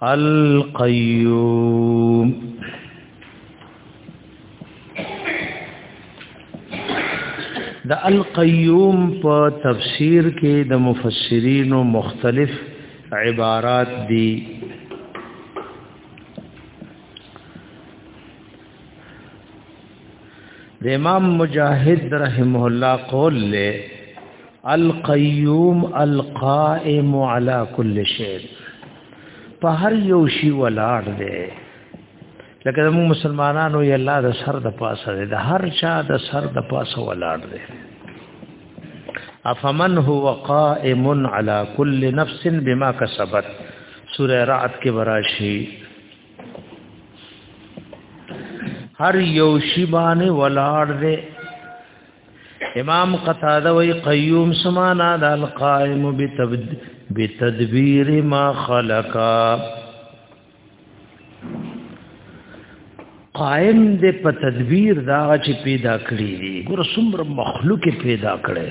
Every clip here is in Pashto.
القیوم د القیوم په تفسیر کې د مفسرینو مختلف عبارات دي د امام مجاهد رحمه الله قول له القیوم القائم على كل شيء په هر یو شی ولاړ دی لکه موږ مسلمانانو یې الله د سر د پاسه دی د هر چا د سر د پاسه ولاړ دی افمن هو قائم على كل نفس بما كسبت سوره رعد کې وراشي هر یو شی باندې ولاړ دی امام قتاده وی قیوم سمانا د القائم بتدبیر ما خلقا قائم دې په تدبیر دا چې پیدا کړی دی ګور څومره مخلوق پیدا کړي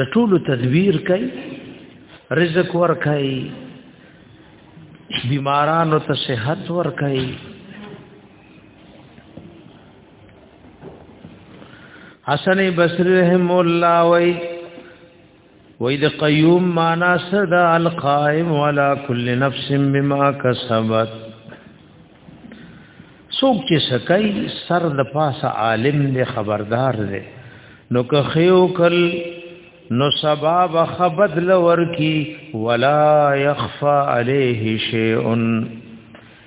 د ټولو تدبیر کوي رزق ور کوي بیمارانو ته صحت ور کوي حسن بصری رحم الله وی وی د قیوم معنا صدا القائم ولا کل نفس بما کسبت څوک چې سکای سر د پاسه عالم دی خبردار دی نو که خیو کل نو سبب خبد لور کی ولا يخفى عليه شيء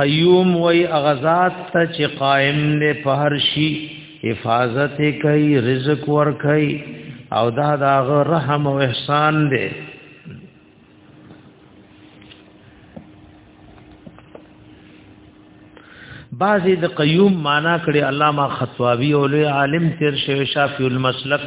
قیوم وای اغزاد ته چې قائم نه په هر شي حفاظت کوي رزق ور کوي او دا داغه رحم او احسان دی بعضی د قیوم معنا کړي علامه خطوابی او لوی عالم تیر شوی شافی المسلک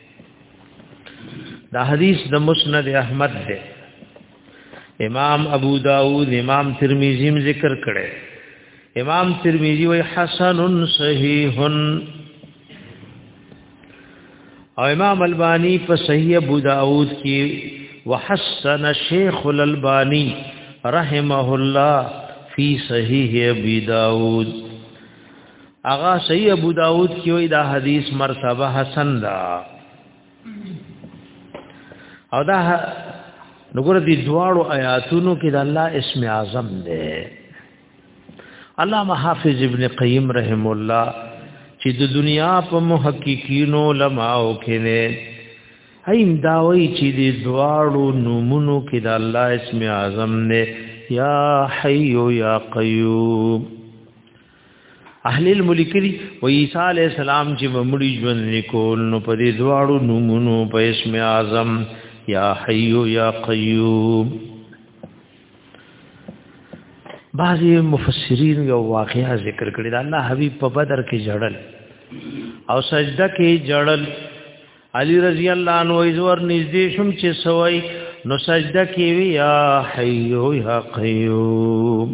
دا حدیث د مسند احمد دی امام ابو داود امام ترمذی هم ذکر کړي امام ترمذی وی حسن صحیح او امام البانی په صحیح ابو داود کې وحسن شیخ الالبانی رحمه الله فی صحیح ابی داود اغا صحیح ابو داود کې وی دا حدیث مرتبه حسن دا او دا نګور دي دواړو آیاتونو کې د الله اسم اعظم دی علامه حافظ ابن قیم رحم الله چې د دنیا په محققین علماء کې نه ایم داوی چې د دواړو نومونو کې د الله اسم اعظم نه یا حی یا قیوم اهل الملکری و عیسی علی السلام چې مړي ژوند نکول نو په دې دواړو نومونو په اسم اعظم یا حی یا قیوم بعضی مفسرین یو واقعا ذکر کړی دا الله حبیب په بدر کې جړل او سجده کې جړل علی رضی الله عنه ایزور نږدې شوم چې سوای نو سجده کې وی یا حی یا قیوم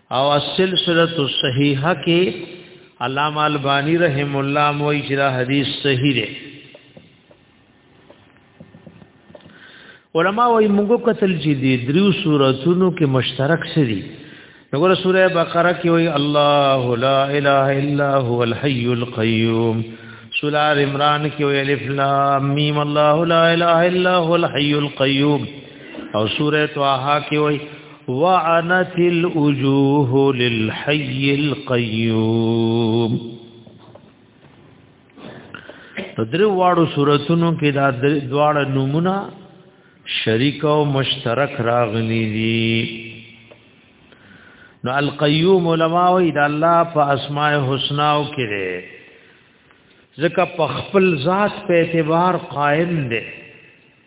او السلسله الصحیحه کې علامه البانی رحم الله موي چې دا حدیث صحیح دی علما وايي موږ قتل چې دی دریو سوراتونو کې مشترک سری وګوره سوره بقره کې وایي الله لا اله الا هو الحي القيوم سوره عمران کې وایي الف لام میم الله لا اله الا هو الحي القيوم او سوره طه کې وایي وعنت الوجوه للحي القيوم درې واړو سوراتونو کې دا دواړه نمونه شریک او مشترک راغلي دي نو القیوم علماء وی دا الله په اسماء الحسنا او کې ده ځکه په خپل ذات په اعتبار قائم ده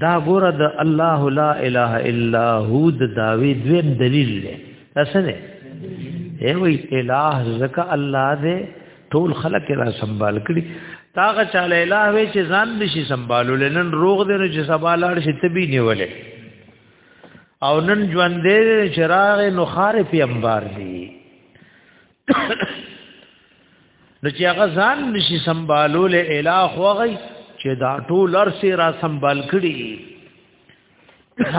دا ګوره د الله لا اله الا هو د داوی دویم دلیل دی تاسو نه ای وی اله زکه الله دې ټول خلق را سنبال کړي تاغه چاله اله وی چې ځان نشي سنبالو لنن روغ دې نه چې سبا لاړ شي تبي نیولې او نن ژوند دې چراغ نو خارف انبار دي نو چې هغه ځان نشي سمبالول الہ وغي چې دا ټول ارسي را سمبال کړي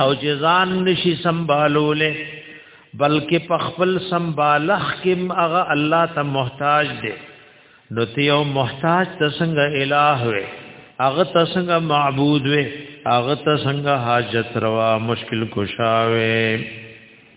او چې ځان نشي سمبالول بلکې په خپل سمبالخ کې هغه الله ته محتاج دی نو ته یو محتاج ته څنګه الہ وې هغه ته څنګه معبود وې هغه ته څنګه حاجت روا مشکل کشا وې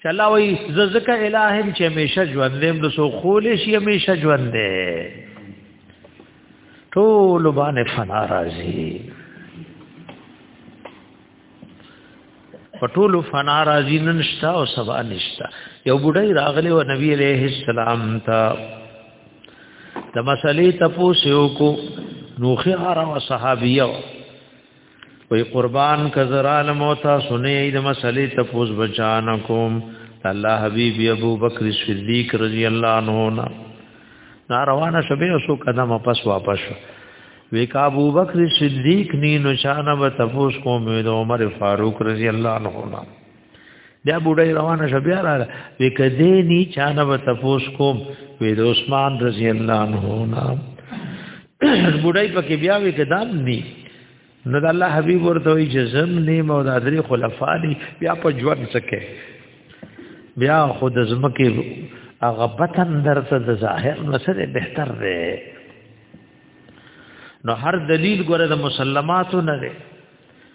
چې الله وایي زه ځکه الٰه يم چې همیشه ژوند يم نو سو خول شي همیشه ژوند دی ټول باندې فنا راځي پټول فنا راځي نن شتا او سبا نشتا یو بډای راغلی و نبی عليه السلام ته د مسلې تپوس یو کو نوخه هر صحابیو وی قربان کزرال موتا سنې د مسلې تفوز بچان کوم الله حبیب ابو بکر صدیق رضی الله عنه نا ناروانه شبه سو قدم پس واپس وی کا ابو بکر صدیق نی نشانه و تفوز کوم د عمر فاروق رضی الله عنه نا بیا بډای روانه شبه را وی کدی نی چانه و تفوز کوم وی د عثمان رضی الله عنه نا بډای پکې بیا وی کدام ني نو د الله حبيب ورته وی جزم نیم او د حضرت خلفا دي بیا په ژوند سکه بیا خود زمکه هغه بطن درته د ظاهر نسره بهتر دی نو هر دلیل ګوره د مسلماتو نه دی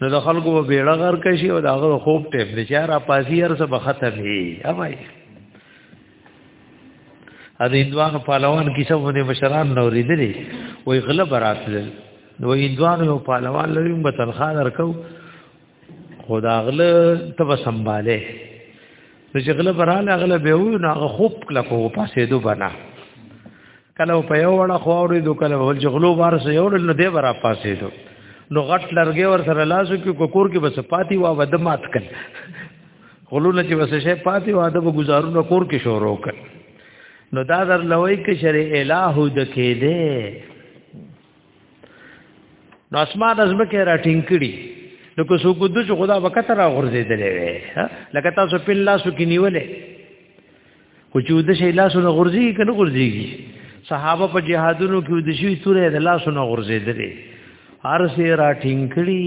نو د خلکو په بیړه غر کې شي او داغه خوب ټیپ دي چې را پاسي هر څه بخته وي اوای ا دې دوان پهلوان کیسه باندې مشران نو ریدلې وای غله براتل نو یې دوان یو پهلوان لري په تنخواه درکو خداغله تب سنباله چې غله براله غله به و نه هغه خوب کله کو پاسې دو بنا کله په یو وړه خو اورې دو کله ول جغلو بار سه یو نو دی برا پاسې دو نو غټ لرګي ور سره لاسو کې کوکور کې بس پاتی وا ود مات کړ غلونه چې بس شي پاتی وا د گزارونو کور کې شروع کړ نو دا در لوي کې شری الہ د کې دې نو اسمان از مکه را ټینګ کړي نو کو سو کو د خدا وخت را غورځېدلې وې لکه تاسو په لاسو کې نیولې خو چې د شي لاسو نه غورځي کنه غورځيږي صحابه په جهادونو کې د شي تورې د لاسو نه غورځېدلې هر سه را ټینګ کړي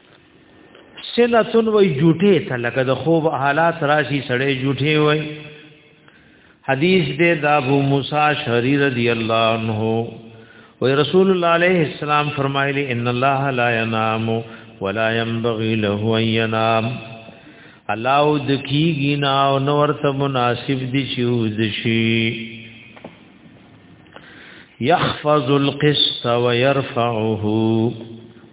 سنتون وای جوټه ته لکه د خوب حالات راشي سړې جوټه وای حدیث دې د ابو موسی شری رضی الله عنه وی رسول الله علیه السلام فرمایلی ان الله لا ینام ولا ينبغي له ان ينام الله د کیږي نا او نور ته مناسب دي چې ود شي يحفظ القسط ويرفعه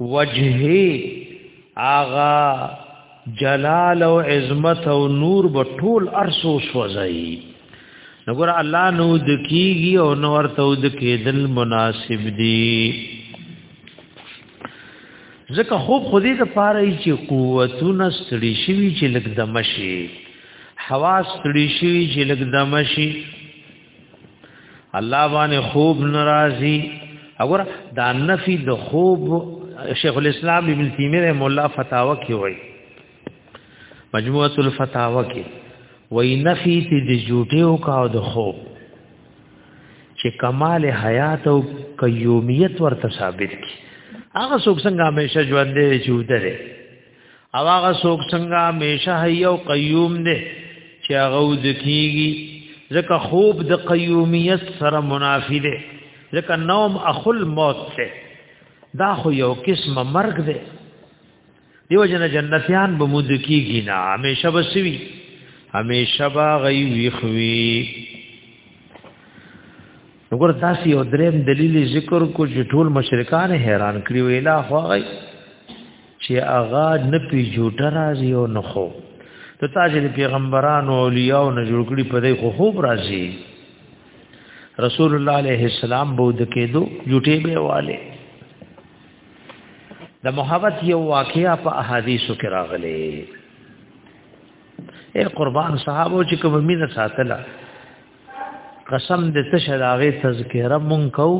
وجهه آغا جلال او عظمت او نور به ټول ارسو سوځي نګور الله نو د کیږي او نور ته د کېدل مناسب دي ځکه خوب خودي د پاره چې قوتونه ستړي شوي چې لګ دمشي حواس ستړي شوي چې لګ دمشي الله باندې خوب ناراضي وګوره دا نفي د خوب شیخ الاسلام ابن تیمیه رحم الله فتاوا کې وایي مجموعه الفتاوا کې وایي نفي ته د جوټیو کا او د خوب چې کمال حیات او قیومیت ورته ثابت کی هغه څوک څنګه همیشه ژوند دی چې ودره او هغه څوک څنګه همیشه حی او قیوم دی چې هغه ځکیږي ځکه خوب د قیومیت سره منافی دی ځکه نوم اخل موت دی دا خو یو قسمه مرګ دی دیو جن جنتیان به مود کیږي نه همیشه بسوي همیشه با غي ویخوي وګوره تاسو یو دریم دلیل ذکر کو چې ټول مشرکان حیران کړی ویلا خوغی چې اغا نه پی جوټه راځي او نه خو ته تاسو د پیغمبرانو اولیاء او نه جوړ کړی په دې خو خوب راځي رسول الله علیه السلام بود کېدو جوټه به والے د محبت یو واقعیا په احادیثو کې راغلي اے قربان صحابو چې کوم مینه ساتله قسم دې ته شداغه تذکرہ مونږ کو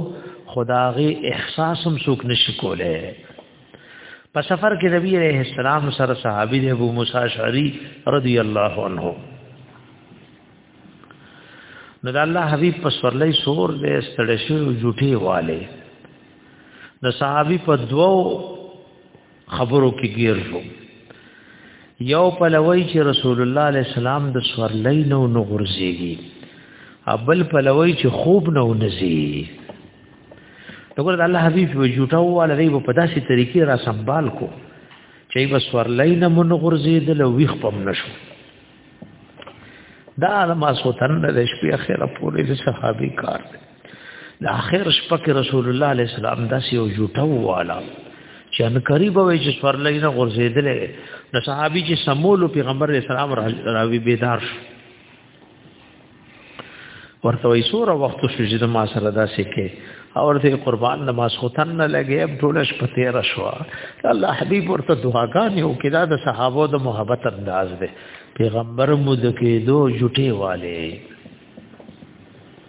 خداغه احساس هم څوک نشي کوله په سفر کې نبی عليه السلام سره صحابي دی ابو موسی اشعری رضی الله عنه نو د الله حبیب په سورلې سور دې ستړې شو جوټي والے نو صحابي په دوو خبرو کې ګیر شو یو پلوی چې رسول الله علیه السلام د سورلۍ نو نو غرزيږي ابل پلوی چې خوب نو نزي دغه الله حبيب وجوټه واله دی په داسې طریقې را سنبال کو چې بس ورلای نه مون غرزیدل ویخ پم نشو دا ما سوتن د شپې اخره پورې صحابي کار دی د اخر شپه کې رسول الله علیه السلام داسې یو جوټه واله چې ان قریب وای چې سورلې نه غورځېدلې نو صحابي چې سمول پیغمبر اسلام راوي بیدار شو ورته وای سور وخت شو چې ما سره داسې کې او ورته قربان نماز خوتن نه لګي اب ټول شپه تیر شو الله حبيب ورته دعاګانې او کدا د صحابو د محبت انداز دی پیغمبر مود کې دو جټي والے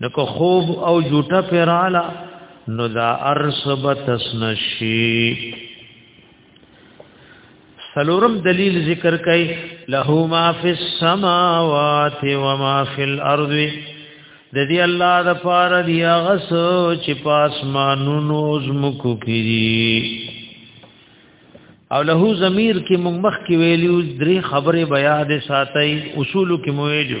نو که خوب او جوټه پیراله نو دا ارسب تسنشی سلورم دلیل ذکر کئ له ما فی السماوات و ما فی الارض د دې الله د پاره دی هغه چې پاسمانونو زمکو کړي او له ضمیر کې موږ مخ کې ویلو درې خبره بیا د ساتي اصول کې موجو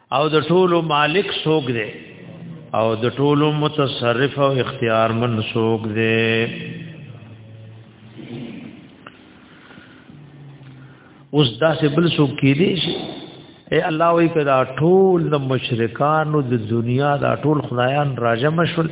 او د ټولو مالک څوک دی او د ټولو متصرف او اختیار من څوک دی اوس دا سه بل څوک کې دی شي اے الله وی کدا ټول د مشرکانو د دنیا دا ټول خدایان راجم شول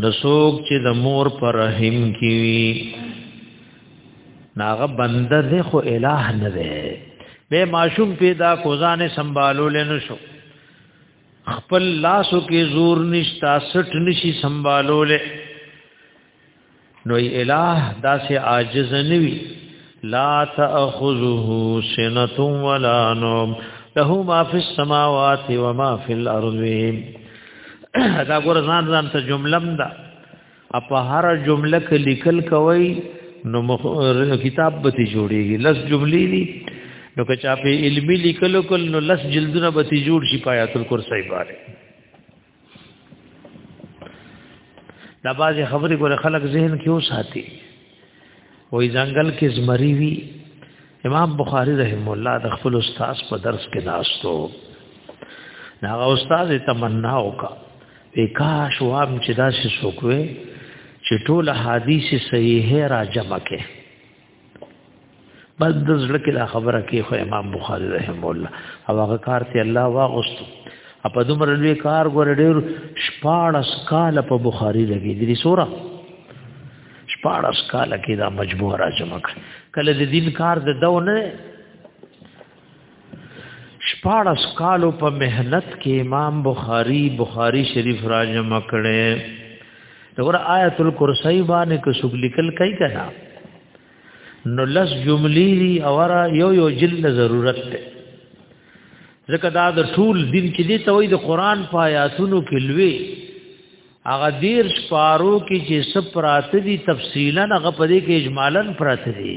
نو څوک چې د مور پر رحم کې وي ناغه بنده ده خو الٰه نه ده به معشوم پیدا کو ځان سنبالو لنو شو خپل لاسو کې زور نشتا سټ نشي سنبالو له نو الہ داسې عاجز نه وي لا تاخذه سنه ولا نوم له ما فی السماوات و ما فی الارض دا ګور ځان ځان ته جملم ده په هر جمله کې لیکل کوي نو کتاب به تی جوړیږي لس جملې دي نو که چا په علمي لیکلو کول نو لس جلدونه به تی جوړ شي پایاتل کور صحیح باره دا باز خبرې ګوره خلک ذهن کې وساتي وې ځنګل کې زمری وی امام بخاری رحم الله د خپل استاد په درس کې ناشتو هغه استاد تمنا وکا وکاش وام چې دا شې سوکوي چې ټول حدیث صحیح را جمع کړي بس د زړه کې دا خبره کې خو امام بخاری رحم الله او هغه کار ته الله واغست په دومره لوی کار ګور ډېر شپاړس کال په بخاری لګې دي سورا شپاړس کال کې دا مجبور راځم کله د دین کار د دو نه شپارس کالو په مهنت کې امام بخاری بخاری شریف راجم کړي دغه آیت الکرسی باندې کو سګ لیکل کوي کنا نو لس جملې اور یو یو جلد ضرورت ده ځکه دا د ټول دین کې دي ته وایي د قران په آیاتونو کې لوي هغه دیر شپارو کې چې سپراته دي تفصیلا هغه په دې کې اجمالاً پراته دي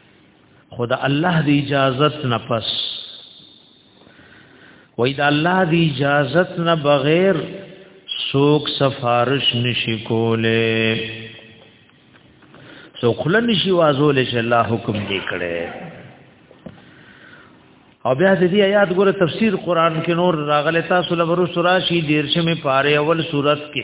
خدا الله دی اجازت نه پس وای دا الله دی اجازت نه بغیر سوک سفارش نشی کوله سو خل نشی وازول چې الله حکم دی کړي او بیا د دې آیات ګوره تفسیر قران کې نور راغله تاسو لورو سوراشي دیرشمه پاره اول صورت کې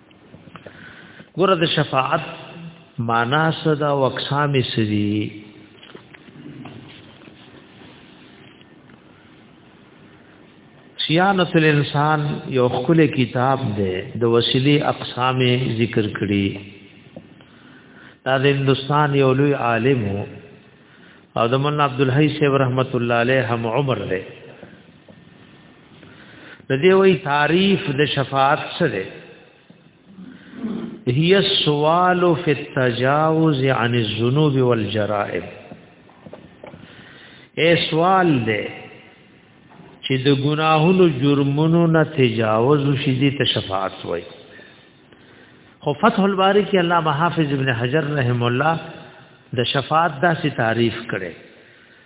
ګوره د شفاعت معنا صدا او اقسام سری سیانت الانسان یو خپل کتاب دی د وسیلی اقسام ذکر کړي دا د هندستان یو لوی عالم او د مولانا عبد الحی صاحب رحمت الله علیه هم عمر دی ندی وی تعریف د شفاعت سره هي السوال في التجاوز عن الذنوب والجرائم اے سوال دے چې د ګناهونو جرمونو نه تجاوز وشي دي ته شفاعت وای خو فتح الباری کې علامه حافظ ابن حجر رحم الله د شفاعت داسې تعریف کړي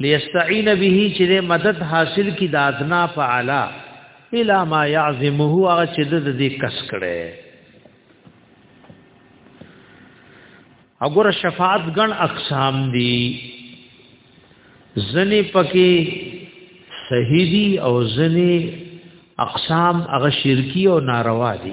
ليستعين به چې مدد حاصل کی د ادنا په اعلی الا ما يعظمه هغه چې د دې کس کړي وګوره شفاعت ګن اقسام دي زنی پکې صحیح دي او زنی اقسام هغه شرکی او ناروا دي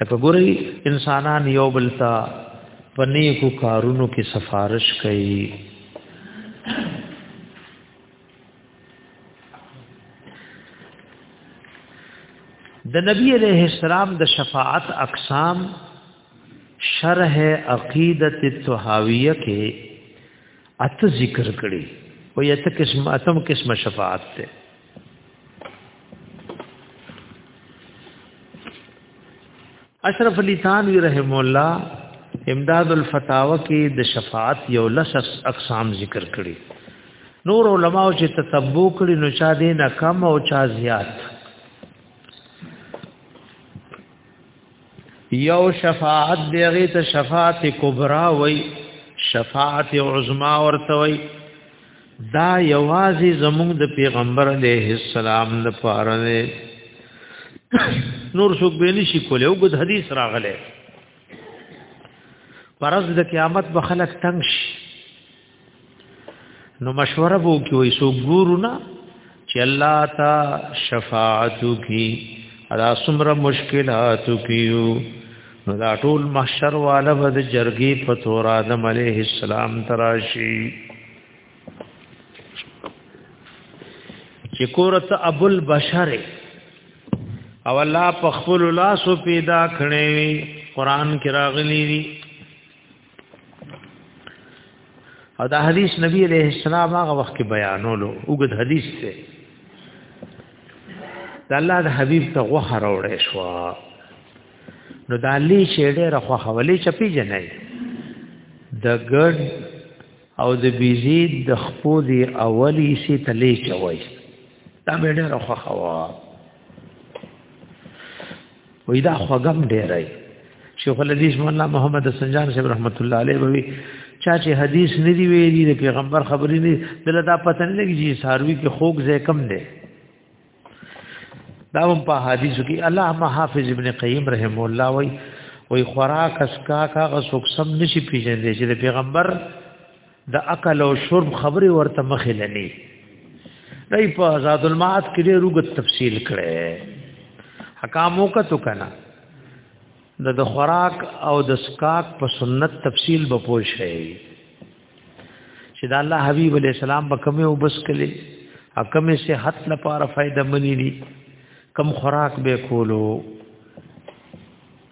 لکه ګوري انسانان یو بل ته پنی کو کارونو کې سفارش کوي د نبی علیہ السلام د شفاعت اقسام شرح عقیدت الطحاویہ کې ات ذکر کړي او یته قسم اتم قسم شفاعت ته اشرف علی تھانوی رحم الله امداد الفتاوا کې د شفاعت یو لس اقسام ذکر کړي نور علما چې تتبو کړي نو چا دې نه کم او چا زیات یو شفاعت دیغه ته شفاعت کبرا وای شفاعت عظما ورته وای دا یوازې زموږ د پیغمبر علیه السلام د پاره نه نور څوک به نشي کولای او د حدیث راغله پرز د قیامت به خلک تنگ شي نو مشوره وو کې وې سو ګورو نه چې الله تا شفاعت کی ادا سمره مشکلات کیو نو دا ټول محشر والا بد جرګي په تور آدم عليه السلام تراشي چې کورت ابو البشر او الله په خپل لاس پیدا کړی قرآن کې راغلی دی او دا حدیث نبی علیہ السلام هغه وخت کې بیانولو وګد حدیث ته د الله د حبیب ته غوخه راوړې شو نو دا لی چې ډېر خوخه ولې چپی جنای د ګډ او د بیزی د خپو دی اولی سی تلی چوي دا مې ډېر خوخه وا وې دا خوګم ډېرای شیخ الحدیث مولانا محمد سنجان صاحب رحمت الله علیه وی چا چې حدیث نه دی ویلي د پیغمبر خبرې نه دل دا پته نه لګي چې ساروی کې خوګ زې کم دی دا هم په حدیثو کې الله محافظ ابن قیم رحم الله وی وی خوراک اسکا کا غسوک سم نشي پیژندې چې د پیغمبر د عقل او شرب خبره ورته مخې لنی دای په آزاد المعاد کې ډېر وګت تفصیل کړي حکامو کا تو کنه د د خوراک او د سکاک په سنت تفصیل به پوه شي چې د الله حبیب علی السلام په کومه وبس کلی حکمه صحت لپاره فائدہ منی دي کم خوراک به کولو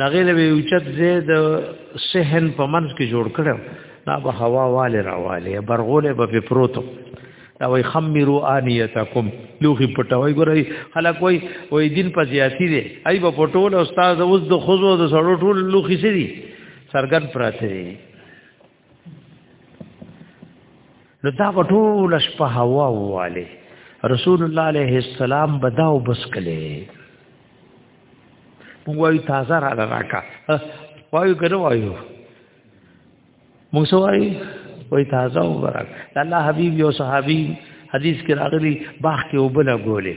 هغه له اوچت زید سهن په منځ کې جوړ کړو دا به هوا والي راواله برغوله به پروتو دا وای خمیرو انیتکم لوخي پټوي ګورای خلک وای وای دین په زیاتی دی ای په پټول استاد اوس د خزو د سړو ټول لوخي سي دي سرګن پراته دي نو دا ټول شپه هوا واله رسول الله عليه السلام بداو بس کله وای تازه را لراکا وای ګره وایو موږ سوای وای تازه وبرک الله حبيب یو صحابي حدیث کې راغلي باغ کې وبله ګولې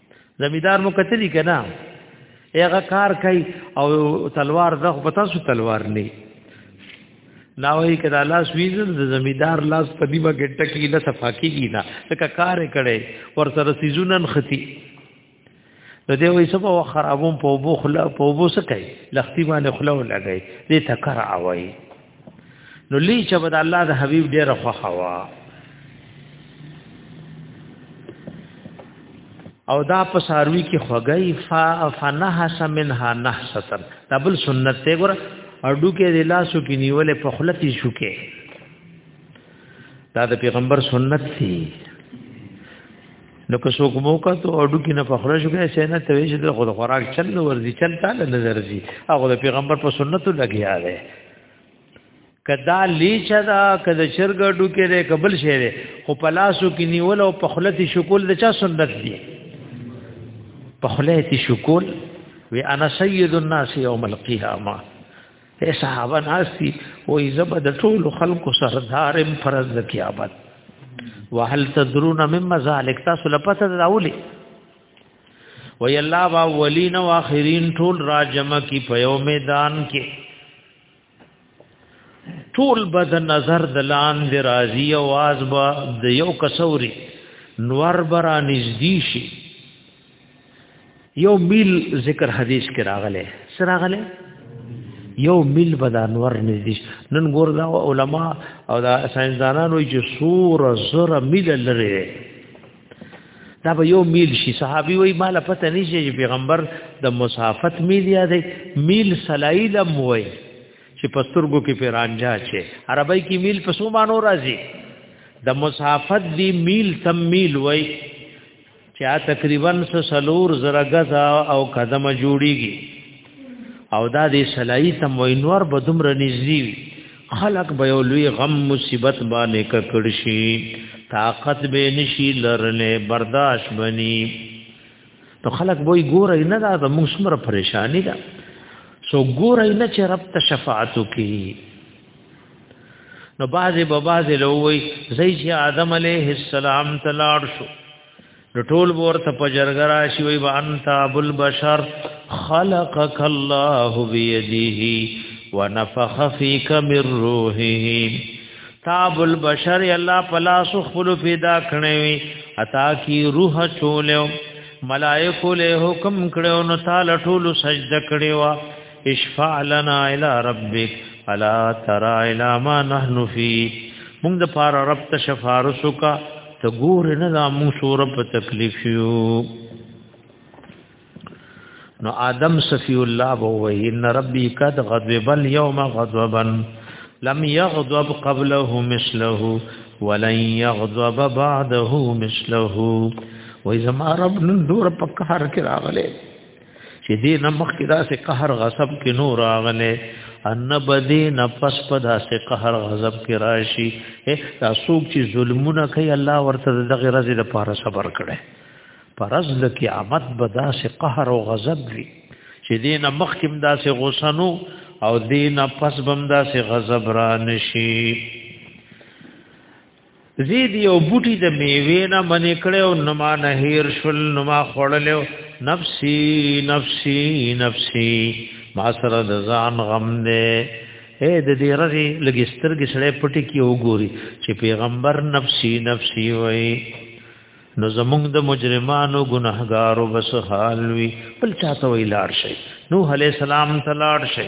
زمیدار مو کتلی کنا هغه کار کوي او تلوار زه په تاسو تلوار نه ناوی کدا لاس ویزل د زمیدار لاس په دیمه کې ټکی له صفاکی کی نه ځکه کار کړي ور سره سيزونن ختی نو دی وای سبا و خرابون په وبو خلا په وبو سکه لختی باندې خلا ولګي دې تکر اوي نو لوی چې بد الله د حبيب ډېر خوخه وا او دا په ساروي کې خوګي فا فنحس منها نحسا دبل سنت ته ګور اډو کې د لاسو کې نیولې په خلتي شو کې دا د پیغمبر سنت دی نو که څوک موقع ته اډو کې نه فخره شو کې سینه ته ویش د خود خوراک چل ورزي چل تعالی نظر زی هغه د پیغمبر په سنتو لګیا دی کدا لیچا دا کدا شرګ اډو کې ده قبل شه ده خو پلاسو کې نیول او په خلتی شکول د چا سنت دی په خلتی شکول وی انا سید الناس یوم القیامه اے صحابه ناسي او زب د ټول خلکو سردار فرض د قیامت وهل تدرون مما ذالک تاسو لپاره داولي وی الله با اولین او اخرین ټول را جمع کی په یو میدان کې ټول بد نظر دلان دی راضی आवाज با د یو کسوري نور برا نږدې شي یو میل ذکر حدیث کې راغله سراغله یو میل به د انور نږدې نن ګور دا علما او دا ساينزدانان وایي چې سور زره میل لري دا به یو میل شي صحابي وایي مال پته نشي چې پیغمبر د مسافت میل یاد میل سلایل موي چې پسترګو کې پیرانجا چې عربی کې میل په سو مانو راځي د مسافت دی میل تم میل وایي چا تقریبا سلور زرګز او قدم جوړیږي او دا د سلای تم وینور به دومر نږدې وي خلق به یو لوی غم مصیبت باندې ککړ شي طاقت به نشي لرنه برداشت بني نو خلق به ګور نه دا د موږ سمره پریشانی ده سو ګور نه چې رب ته شفاعت وکړي نو بعضی به بعضی لوی زئی چې آدم علیه السلام تلاړ شو نو ټول ورته په جرګه راشي وي وانت ابو البشر خلقك الله بيديه ونفخ فيك من روحه تاب البشر الله پلا سو خپل پیدا کړی وي عطا کی روح چولیو ملائکه له حکم کړو نو تعالی ټول سجده کړو اشفع لنا الى ربک الا ترى الى ما نحن فی موږ د پاره رب ته شفارس وکا ته ګور نه دا موږ سور په تکلیف یو نو آدم صفی الله ووی ان ربی قد غضب اليوم غضبا لم يغضب قبله مثله ولن يغضب بعده مثله وای زما رب نن دور په کار کې راغله چې دې نه مخکې داسې قهر غصب کې نو راغله ان بدې نه پس په داسې قهر غضب کې راشي دا څوک چې ظلمونه کوي الله ورته دغه رزي د پاره صبر کړي پرز د قیامت به داسې قهر او غضب وي چې دې نه مخکې داسې غوسنو او دې نه پس بم داسې غضب را نشي زید یو بوټي د میوې نه منې کړې او نما نه هیر شول نما خړلې نفسي نفسي نفسي ما سره د ځان غم نه اے د دې رغي لګستر کې سړې پټي کې وګوري چې پیغمبر نفسي نفسي وای نو زمونږ د مجرمانو ګناهګارو بس حال وی بل چاته وی لاړ شي نوح علی السلام ته لاړ شي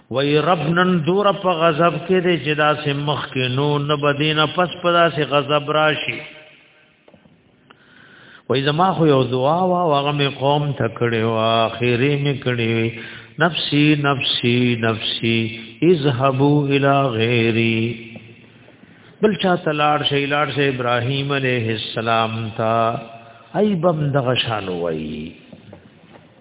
وای رب نن دور په غضب کې دې چې دا سه مخ کې نو نه بدینه پس پدا سه غضب راشي وای زما خو یو دعا وا هغه می قوم ته کړي وا اخیری می کړي وی نفسی نفسی نفسی اذهبوا الى غیری بل چا تلاړ شي لاړ شي ابراهیم علیه السلام تا ای بم دغه شان وای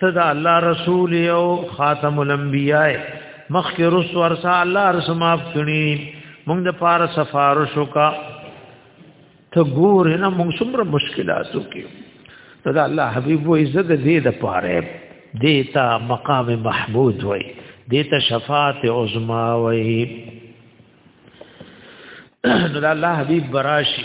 ته دا الله رسول او خاتم الانبیاء مخک رس ورسا الله رس معاف کړي موږ د پاره سفارش وکا ته ګور نه موږ څومره مشکلاتو کې ته دا الله حبیب و عزت دې د پاره دیتا مقام محمود وای دیتا شفاعت عظما وای نو الله حبیب براشی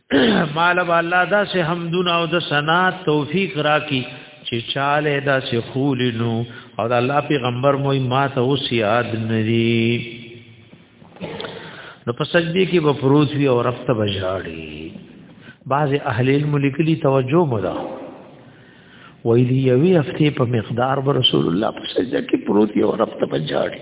مال الله دا سه حمدنا او د ثنا توفیق راکی چې چاله دا سه خولینو او د الله پیغمبر مو ما ته اوس یاد ندی نو په سجدي کې به فروز وی او رب ته بجاړي بعض اهل علم لیکلي توجه مدا ویلی یوی هفته په مقدار رسول الله په سجده کې فروز وی او رب ته بجاړي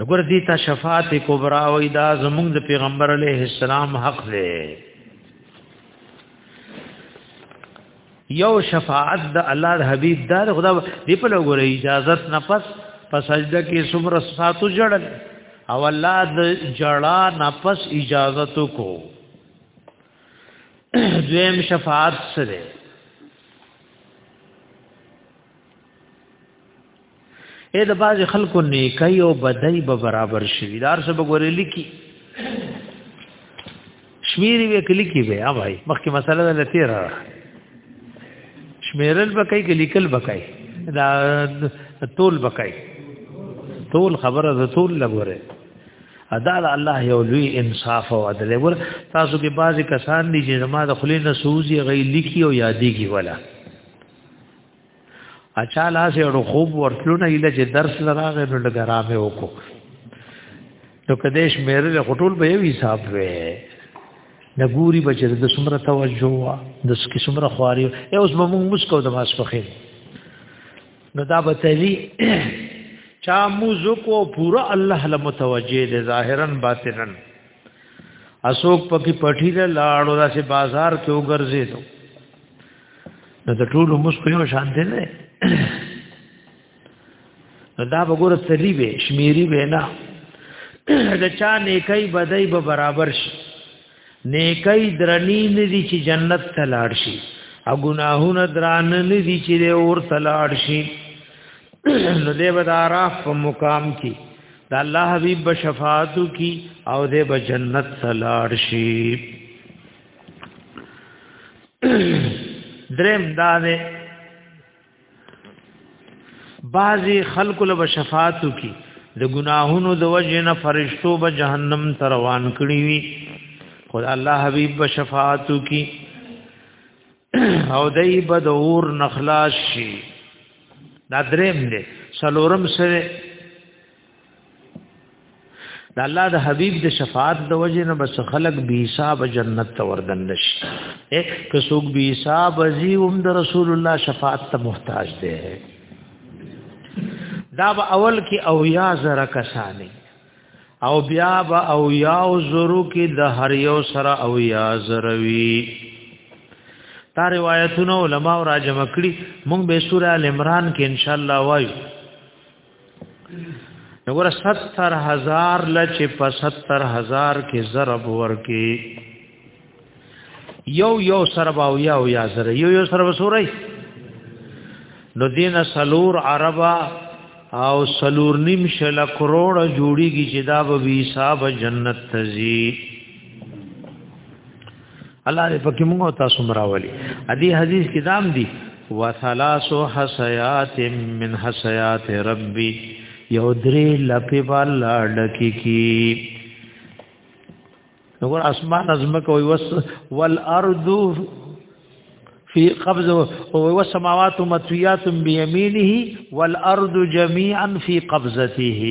نګور دي ته شفاعت کبرا او دا زمونږ د پیغمبر علیه السلام حق دی یو شفاعت د الله د حبیب دا د خدا دی په لګور اجازه نه پس په سجده کې څومره ساتو جړل او الله د جړا نه پس اجازه تو کو دویم شفاعت سره اې د باز خلکو نیکي او بدای به برابر شي دار سبا ګورې لیکي شمیرې وې کلی کې وې اوای مخکې مسله ده لته را شمیرل بکای کې لیکل بکای دا تول بکای تول خبره ده تول لګوره ادا الله یو لوی انصاف او عدل ور تاسو کې بعضی کسان دي چې زما د خلینو سوزي غي لیکي او یادېږي ولا اچا لاس یو خوب ورتلو نه اله چې درس لراغه نو لګرامه وکړو نو کدیش مېره له خټول به یو حساب وې نګوري بچر د سمره توجه وا د سکی سمره خواري ای اوس به موږ مسکو د ماس په خیر نو دا به تلی چا موزو کو پورا الله له متوجه دي ظاهرا باطنا اسوک پکې پټی له لاړو داسې بازار کې وګرځې دو نو د ټولو مسخو یو شان دی نه نو دا وګوره تلی به شمیری به نه د چا نیکي بدای به برابر شي نیکي درنی نه دي چې جنت ته لاړ شي او ګناهونه دران نه دي چې د اور ته لاړ شي نو دې بدارا په مقام کې د الله حبيب بشفاعتو کې او دې به جنت ته لاړ شي درم دا ده بعضی خلق له شفاعتو کی د ګناهونو د وجه نه فرشتو به جهنم ته روان کړی وي خدای الله حبیب به شفاعتو کی او دای به د اور نخلاص شي دا درم دی سلورم سره د الله د حبيب د شفاعت د وجه نه بس خلق بي حساب جنت ته وردن نشي اک که څوک بي حساب زي هم د رسول الله شفاعت ته محتاج دي دا به اول کې او یا زره کسانه او بیا به او یا زرو کې د هر یو سره او یا زروي تا روایتونو علما او راجم کړي مونږ به سورہ ال عمران کې ان شاء الله وایو نګور 70000 لچ په 70000 کې ضرب ورکی یو یو سره باو یو یا سره یو یو سره وسورای نو دین سلور عربا او سلور نیم شل کروڑ جوړیږي چې دا به حساب جنت تزي الله دې پکې موږ تاسو مراولي ادي حدیث کې دام دي وثلاث حسيات من حسيات ربي یو درې لپې بالا ډکی کی نور اسمان ازمه کوي وس والارض فی قبض او والسماوات مطویات بیمینه والارض جميعا فی قبضته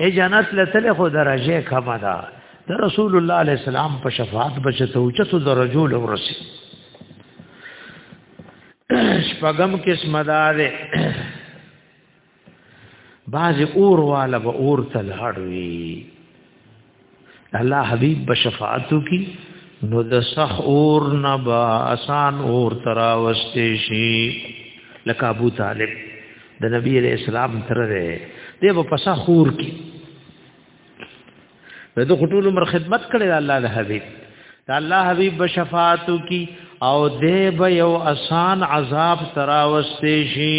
ای جنت لته خو درجه کما ده د رسول الله علیه السلام په شفاعت بچته او چته درجو لورسي شپغم قسم دار باز اور والا به اور تلړوي الله حبیب بشفاعتو کی نو د سخ اور نه با آسان اور تراوستې شي لکه ابو طالب د نبی علیہ السلام تر دی دی په پسا خور کی د خټول عمر خدمت کړي الله د حبیب د الله حبیب بشفاعتو کی او دی به یو آسان عذاب تراوستې شي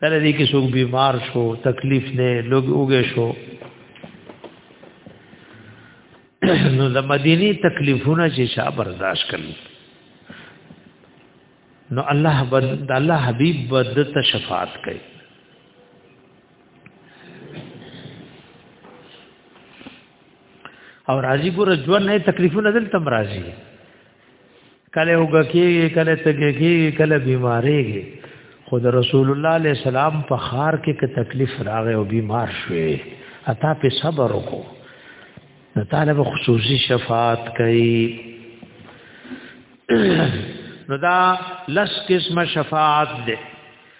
دا دې کې څوک بیمار شو تکلیف نه لوګ اوګه شو نو د مدینی تکلیفونه چې شا برداشت کړي نو الله بد د الله حبیب بد ته شفاعت کوي او راضی ګور ژوند نه تکلیفونه دلته راضی کله وګکیږي کله تګیږي کله بیماریږي خود رسول الله علیه السلام په خار کې که تکلیف راغی او بیمار شوی اتا په صبر وکړو د طالب خصوصي شفاعت کوي نو دا لس قسمه شفاعت ده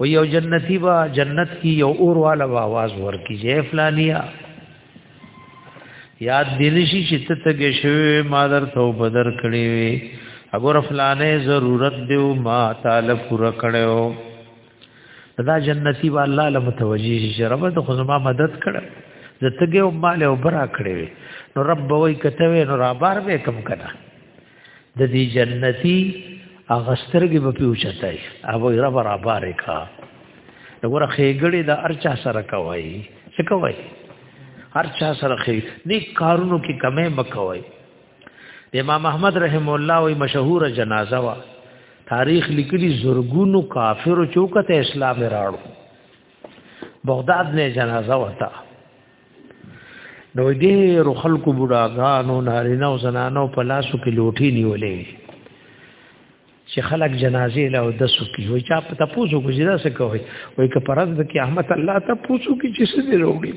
و یو جنتی با جنت کی یو اور والا با आवाज ورکی جے فلانیا یاد دینشی چې ته تګې شوی ما در ته بدر کړی وی اگر فلانه ضرورت دیو ما تعالی پورا کړو دا جنتی با الله له متوجی شي رب ته خو ما مدد کړه زه تګې او مال او برا کړی نو رب وای کته نو را بار به کم کړه د دې جنتی اغسترګې به پیوچتای او رب را بارکا دغه خېګړې د ارچا سره کوي څه کوي ارچا سره خې نیک کارونو کې کمې مکوي امام احمد رحم الله وی مشهور جنازه وا تاریخ لیکلی زرګونو کافر چوکته اسلام راړو بغداد نه جنازه وتا نو دې رو خلکو بډاګانو نارینه او زنانو په لاسو کې لوټي نیولې چې خلک جنازې له د سکی وي چا په تاسو ګزیدا څه کوي وای ک پرز د قیامت الله ته پوسو کې چې څه دی وروړي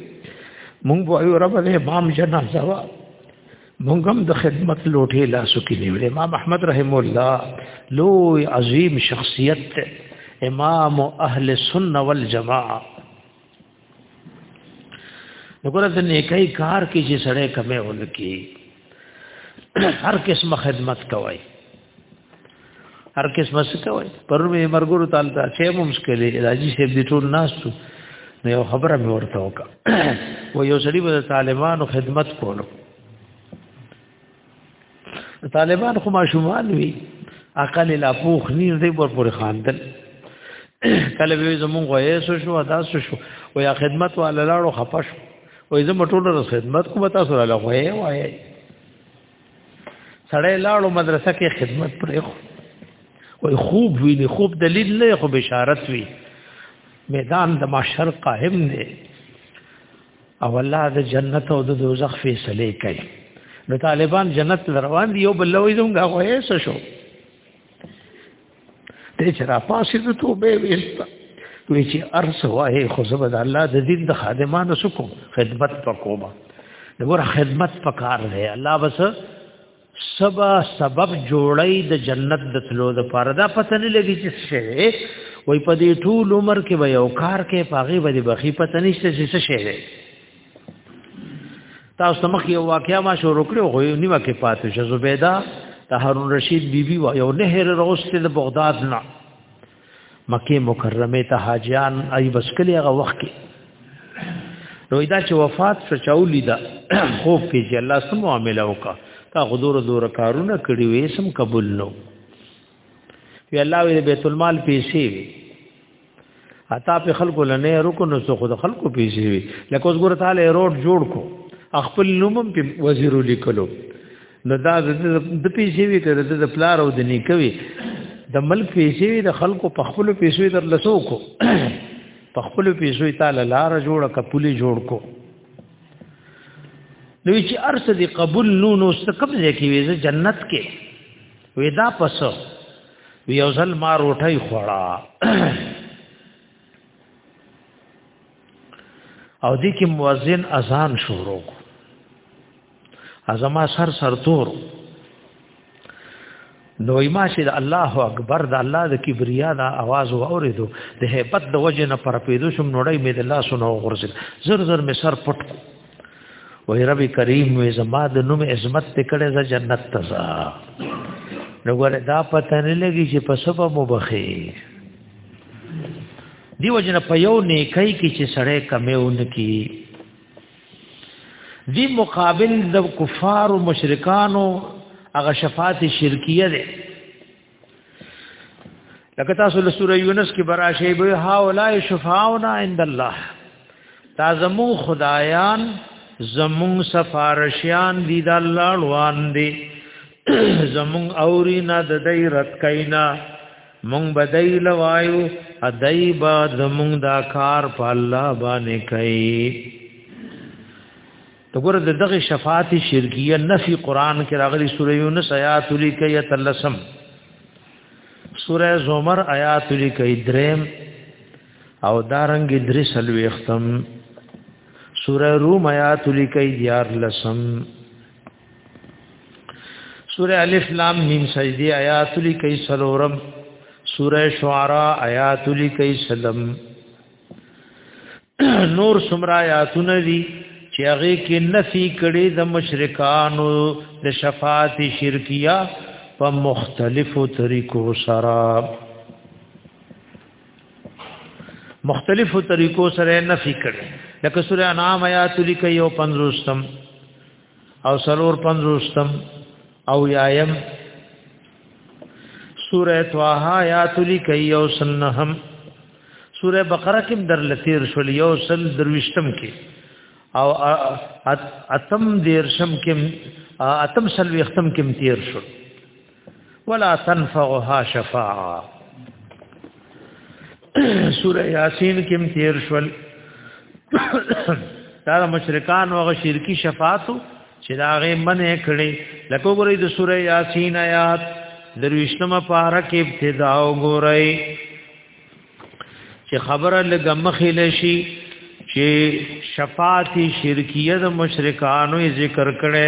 مونږ وایو رب دې امام جنازه وا مونږ هم د خدمت لوټي لاسو کې نیولې امام احمد رحم الله لوی عظیم شخصیت امام اهل سنت والجماعه وګوره د نیکي کار کې چې سړی کمه ونکي هر قسمه خدمت کوي هر قسمه څه کوي پرون یې مرګورو تعالی ته چې موږ کلی راځي چې د ټول ناس ته نو یو خبره مې ورته وکړه و یو سړي به طالبانو خدمت کولو طالبان خو ماشومان وي عقل لا پوخ نی دی پر پر خاندل کله به زمون غوې سو شو ادا سو شو او یا خدمت والا لاړو خپش او زم ټول ورځ خدمت کوم تاسو را لغوې وای سړی لاړو مدرسه کې خدمت پرې خو وای خوب ویني خوب دلیل نه خو بشارت وی میدان د ماشر قائم دی او الله د جنت او د دوزخ فیصله کوي نو طالبان جنت روان دي یو بل وې زموږه غوې څه شو ته چې را پاسې ته توبه وستا وی چې ارس وای خو زبر د الله د دین د خادمانو سکو خدمت پکوما دغه خدمت پکار دی الله بس سبا سبب جوړی د جنت د تلو د پاره دا پته نه لګی چې څه شي وای په دې ټول عمر کې به یو کار کې پاغي به بخي پته نشته چې څه شي تاسو مخ یو واقعیا ما شو روکړو خو نیمه کې پاتې شو زبیدا د هارون رشید بیبي بی و یو نهر روسته د بغداد نه مکه مکرمه ته حاجیان ای بس کلی هغه وخت کې نو دا چې وفات شو چاولی دا خوب کې چې الله سم معاملې وکا تا غدور دور کارونه کړی وې سم قبول نو وی الله وی بیت المال پیسې وی اتا په خلکو لنه رکو نو څو خود خلکو پیسې وی لکه اوس ګور تعالی روډ جوړ کو خپل نومم په وزیر لیکلو نو دا د پیسې وی کړه د پلار او د نیکوي د ملک پیسې وی د خلکو په خپل پیسې در لسو کو په خپل پیسې تعالی لار جوړه کپلی جوړ کو نو چې ارس دی قبول نو نو سکب ځکه وی جنت کې وی دا پس وی او ځل ما روټي خوړه او دې کې مؤذن اذان شروع کو ازما سر سر تور نو ما چې د الله اکبر د الله د کبریا دا आवाज و اوریدو د hebat د وجه نه پر پیدو شم نوړی مې د الله سنو غرزل زر زر مې سر پټ کو وای رب کریم وې زما د نوم عظمت تکړه ز جنت تزا نو ګره دا پته نه لګی چې په سبا مو بخي دیو جن په یو نیکای کې چې سړی کمیون کی دی مقابل د کفار او مشرکانو هغه شفاعت شرکیه ده لکه تاسو له سوره یونس کې براشي به ها اولای شفاعنا عند الله تا زمو خدایان زمون سفارشیان دي د الله روان دي زمون اوري نه د دې رات کینا مونږ بدای لوایو ادای با زمونږ دا کار په الله باندې کوي دغه دغه شفاعت شرکیه نفي قران کې راغلي سوره یونس آیات لیکي تلسم سوره زمر آیات لیکي دریم او دارنګ درې سلوي ختم سوره روم آیات لیکي دیار لسم سوره الف لام میم سجدی آیات لکی سلورم سوره شعراء آیات لکی سلم نور سمرا آیاتونه دي چې هغه کې نفي کړي د مشرکانو د شفاعت شرکیه په مختلفو طریقو سره مختلفو طریقو سره نفي کړي لکه سوره انعام آیات لکی یو 50 او سلور پنځوستم او یایم سوره طه آیات لکی او سنهم سوره بقره کې در لثیر شول یو سل درویشتم کې او اتم دیرشم کې اتم سلوختم کې تیر شول ولا تنفعها شفاعه سوره یاسین کې تیر شول دا مشرکان او شرکی شفاعتو چې دا غي منې کړي لکه ګورې د سوره یاسین آیات دروښتمه پارک ابتدا وګورئ چې خبره لګمخې لشي چې شفاعت شرکیه د مشرکانو ذکر کړي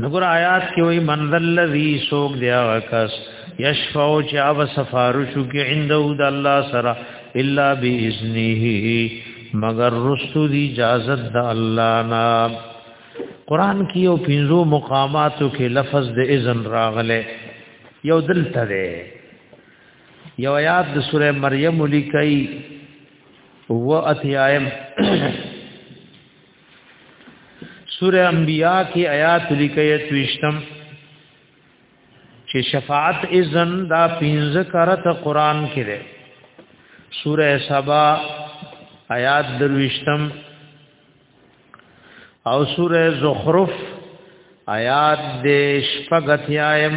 نګور آیات کې وای من ذلذي سوق دی هغه کس یشفعو چې او سفارشو کې عنده د الله سره الا باذنه مگر رسو دی اجازه د الله نه قران کې یو پنځو مقاماتو کې لفظ د اذن راغله یو دلته دی یو آیات د سوره مریم لیکي و اتیایم سوره انبیاء کې آیات لیکي توشتم چې شفاعت اذن دا پنځه کرته قران کې ده سوره سبا آیات دروشتم او سوره زخرف آیات د شپږتیایم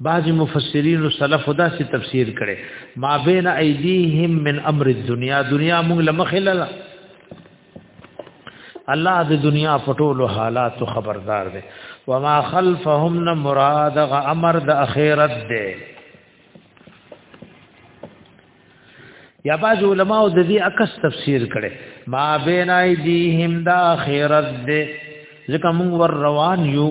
بعض مفسرین او سلف دا سی تفسیر کړي ما بین ایدیهم من امر الدنیا دنیا موږ لمخه لاله الله د دنیا پټولو حالات خبردار دی وما خلفهم نه مراد غ امر د اخرت دی یا باز علماء د دې عکس تفسیر کړي ما بین ایدیهم د اخرت دی ځکه موږ ور روان یو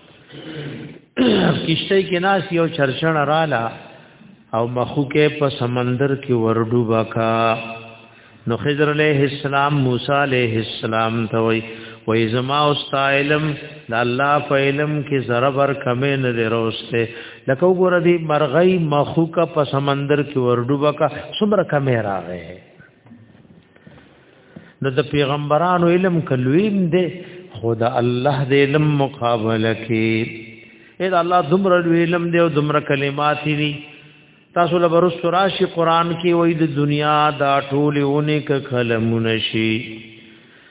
کشته کې ناس یو چرچن رااله او مخوکه په سمندر کې ورډو بکا نو خضر علیہ السلام موسی علیہ السلام ته وای وای زما او علم د الله په علم کې ذره بر کمې نه دروسته لکه وګوره دی مرغۍ مخوکه په سمندر کې ورډو بکا څومره کمې راغې نو د پیغمبرانو علم کلویم دی خدا الله د علم مقابله کې اې دا الله دومره علم دی او دومره کلمات دی تاسو له برس راشي قران کې وې د دنیا دا ټولونه ک کلمونه شي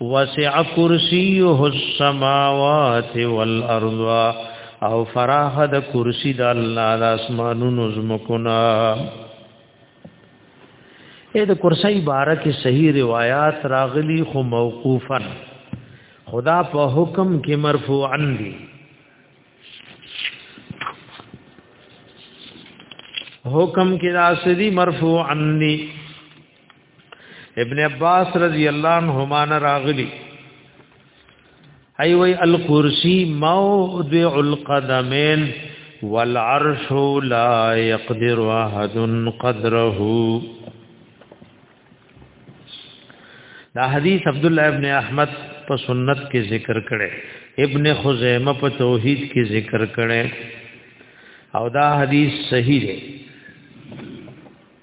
وسع کرسیه السماوات والارض او فراخ د کرسی د الله د اسمانونو زمکونا اې د کرسی بارک صحیح روایت راغلی خو موقوفا خدا په حکم کې مرفوعا دي حکم کې راسدي مرفوعا دي ابن عباس رضی الله عنهما نه راغلی ای وی الکرسی موضع القدمین والعرش لا يقدر احد قدره دا حدیث عبد الله ابن احمد په سنت کې ذکر کړي ابن خزیمه په توحید کې ذکر کړي او دا حدیث صحیح دی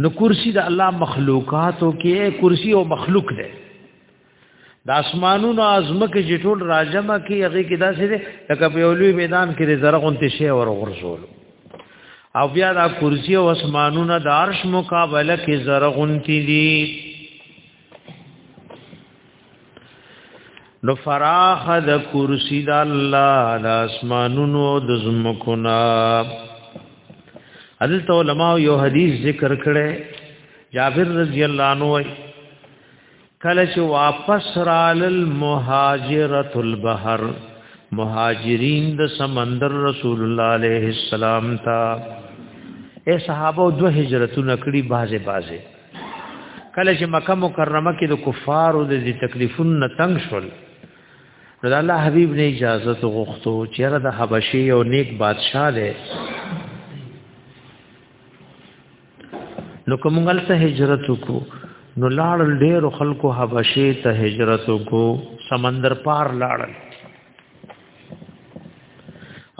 نو کرسی د الله مخلوقاتو کې کرسی او مخلوق دی د اسمانونو ازمکه چې ټول راجمه کې هغه کې داسې دی لکه په یولوی میدان کې زره غونته شی ور غرزول او بیا دا کرسی او اسمانونه د عرش مقابله کې زره غونتی دي نو فراخ د کرسی د الله د اسمانونو د زمکونا حضرت علماء یو حدیث ذکر کړي جابر رضی الله عنه وای کله چې واپس رال المهاجرۃ البحر مهاجرین د سمندر رسول الله علیه السلام ته اے صحابه دو هجرتونه کړي بازه بازه کله چې مکه مکرمه کې د کفارو د دې تکلیفون نه تنگ شول نو د الله حبیب نه اجازه غوښتو چې را د حبشي یو نیک بادشاہ دی نو کومګل ته هجرت وکړو نو لاړل ډېر خلکو حبشي ته هجرت وکړو سمندر پار لاړل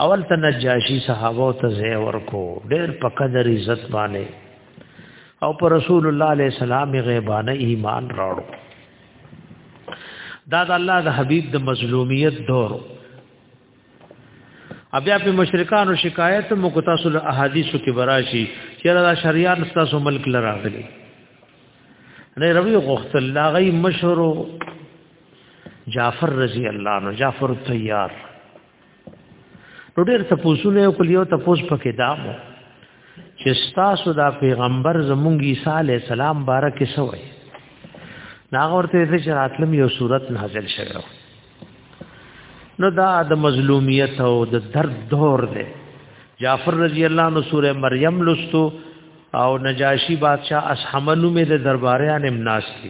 اول ته نجاشي صحابه ته زې ورکو ډېر په قدر عزت باندې او پر رسول الله علیه السلام غیبانه ایمان راړو دا د الله د حبیب د مظلومیت دور بیا په مشرکانو شکایت مقتصل احادیثو کې براشي چې دا شریعت ستاسو ملک لراغلي نه روي غختل لا غي مشهور جعفر رضی الله عنه جعفر الطيار نو ډېر تپوسونه او کلیو تپوس پکې دامو چې ستاسو دا پیغمبر زمونږ عیسی علی السلام بارک سوی ناغه ورته چې راتلم یو صورت نازل شوه نو دا د مظلومیت او د درد دور دی جعفر رضی الله عنه سوره مریم لستو او نجاشی بادشاہ اسحمنو می د درباریان امناس کی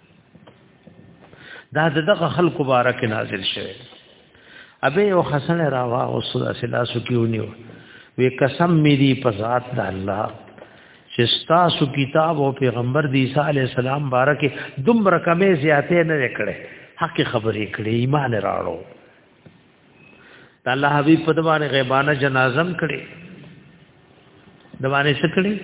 دا دغه خلق مبارک نازل شوه ابه یو حسن راوا او صدا سلاسو کیونیو وی قسم می دی په ذات د الله چې ستاسو کتاب او پیغمبر دی عیسی علی السلام بارکه دومره کمې زیاتې نه کړې حق خبرې کړې ایمان راړو د الله حبيب په دبانې غیبانه جنازم کړي دبانې سکړي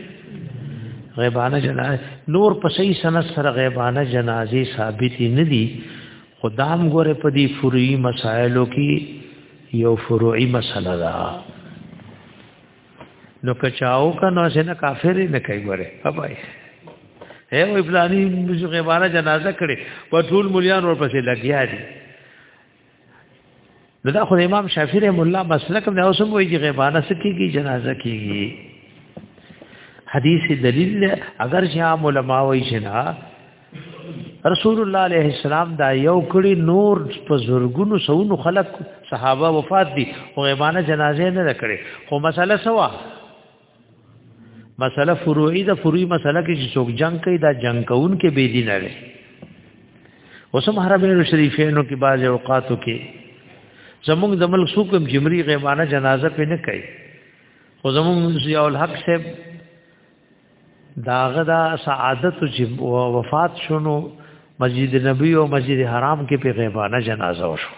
غیبانه جنازه نور په صحیح سند سره غیبانه جنازي ثابت نه دي خدام ګوره په دې فروعي مسائلو کې یو فروعي مسله ده نو کچاو کا نو څنګه کافر نه کوي ګوره بابای اے وې فلاني غیبانه جنازه کړي په ټول مليان ورپسې لګیا دي نو دا خو امام شافعی رحم الله مسلک نه اوس هم وایي غیبانه سکیږي جنازه کیږي حدیث دلیل اگر چې عام علما وایي چې نه رسول الله علیه السلام دا یو کړي نور په زورګونو سونو خلق صحابه وفات دي او غیبانه جنازه نه کړي خو مسله سوا مسله فروعی ده فروعی مسله کې چې څوک جنگ کوي دا جنگ کوون کې بی دین لري وسم حرمین شریفینو کې بعض اوقاتو کې زموږ د ملک سوکم جمری غیبانه جنازه په نه کوي خو زموږ ضیاء الحق صاحب داغه دا سعادت چې وفات شونو مسجد نبی او مسجد حرام کې په غیبانه جنازه وشو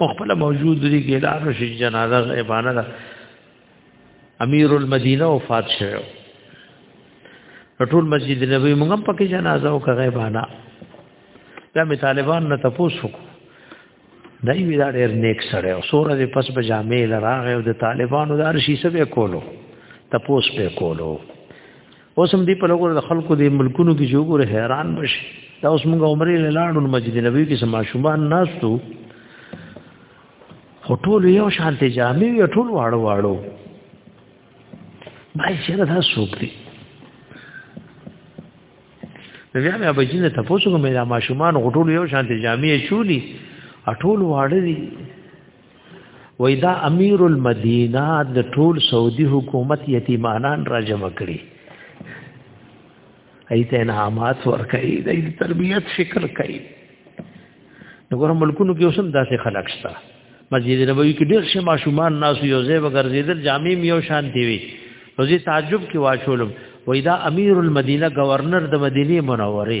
مخبل موجود دي کې لارو شي جنازه غیبانه ده امیر المدینه وفات شوه ټول مسجد نبوي موږ هم پکې جنازه او غیبانه دا می طالبان نه تاسو کو دای وی دا ډېر نیک سره او سورہ دې پس به جامع لراغه او د طالبانو دار شي سبه کولو تپوس په کولو اوس هم دې په لګور د خلکو دې ملکونو کې جوګور حیران بشي دا اوس موږ عمرې لاړو مسجد نبوي کې سما شومان ناستو خو ټول یو شان ته جامې یو ټول واړو واړو ما یې سره دا سوق دي نو بیا مې ابا جینه تاسو کوم دا ماشومان غټول یو شان ته جامې چولی اټول واړه دي وای دا امیر المدینه د ټول سعودي حکومت یتیمانان را جمع کړي ایت انعامات ور کوي د تربیت فکر کوي وګوره ملکونو کې اوسم داسې خلک شته مسجد نبوي کې ډېر شي ماشومان ناس یو ځای وګرځیدل جامع یو شان دی وي نو زه تعجب کې واچولم وای دا امیر المدینه گورنر د مدینه منوره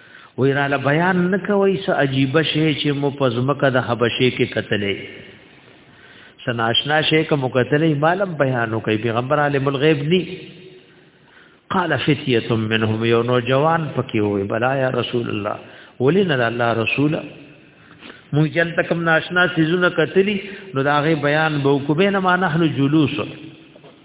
وی را ل بیان نکوي س عجیب شی چې مو پزمکه د حبشه کې قتلې سناشنا شی کوم قتلې مالم بیانو کوي پیغمبر عالم الغیب ني قال فتيه منهم یو نو جوان پکې وي بلا یا رسول الله ولین الله رسول مو جل تکم ناشنا سيزونه قتلې نو داغه بیان بو کو به نه ما نحنو جلوس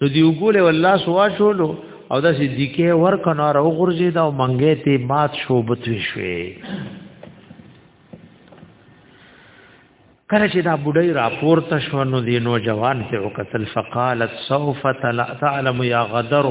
نو دی وګوله والله سوا شولو او د صدیقه ور کنه را غورځي دا منګه ته مات شو بتوي شوي کله چې دا بډای راپور ته شو نو دی نو جوان ته وکتل فقالت سوف تعلم یا غدر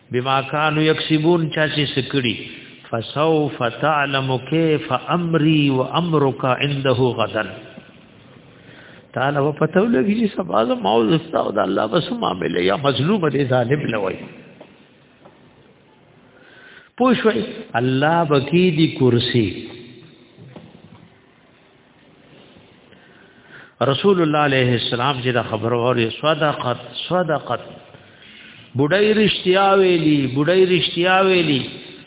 بما كانوا يكسبون چا چې سکړي فسوف تعلم كيف امري وامرك عنده غدا تعالی و پته لګی چې سبا زه ما او زستا او د الله بس معاملې یا مظلوم دې ظالم لوي پوښوي الله بکی دی کرسی رسول الله عليه السلام چې دا خبر وره صدقت صدقت بډای رښتیا ویلی بډای رښتیا ویلی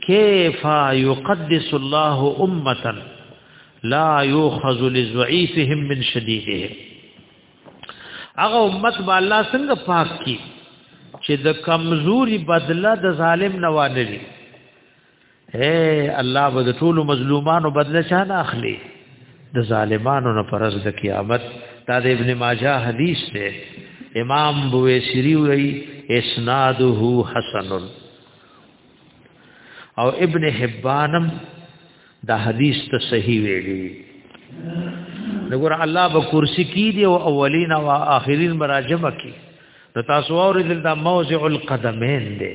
کیف یقدس الله امتا لا یؤخذ لزعیفهم من شدیدهم هغه امت با الله څنګه پاک کی چې د کمزوري بدله د ظالم نه وانه اے الله به د ټولو مظلومانو بدله چا نه اخلي د ظالمانو نه پرز د قیامت دا د ابن ماجه حدیث دی امام بویسری وی اسناده حسن او ابن حبانم دا حدیث ته صحیح ویلی نګور الله به کرسی کی دی او اولین او اخرین مراجمه کی نو تاسو اورې دلته موضع القدمین دی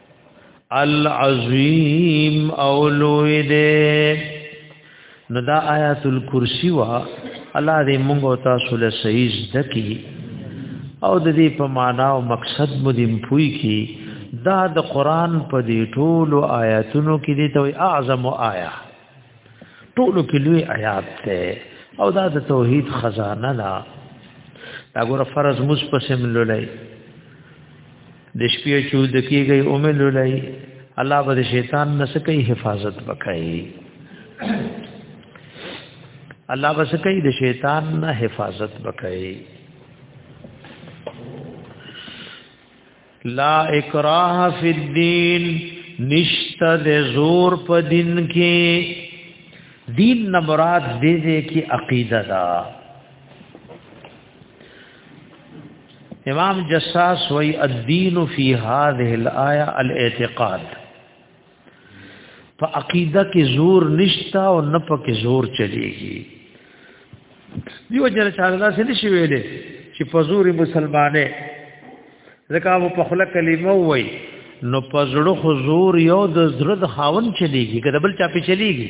العظیم او لوی دې نو دا آیات الکرسی وا الله دې موږ او تاسو له صحیح ذکی او د دې په معنا او مقصد مو دې پوي کی دا د قران په دې ټولو آیاتونو کې دې ته اعظم آیا ټولو کې لوی آیات ده او دا د توحید خزانه ده دا ګوره فرض مصپسم لولای د شپې چې د کېږي اومل لای الله به شیطان نسکې حفاظت وکړي الله به سکې د شیطان نه حفاظت وکړي لا اکراه فی الدین نشته د زور په دین کې دین نه مراد دې دې کې عقیده ده امام جساس وی الدین فی هذه الايه الاعتقاد فعقیده کې زور نشتا او نه پکې زور چلیږي دیو جن چاله لاس نشي ویلې چې پزور مسلمانې ځکه ابو په خله کلمه وای نو پزړو حضور یو د زړه د خاون چلیږي کله بل چا په چلیږي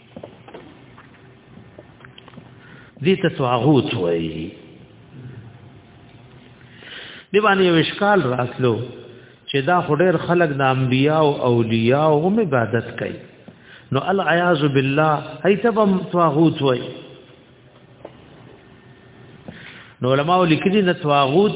دې ته تواغوت وایي دی باندې یو اشکال راتلو چې دا خډیر خلق د انبیا او اولیاء او هم عبادت کوي نو العیاذ بالله ایتبم تواغوت وایي نو علماء لیکلي د تواغوت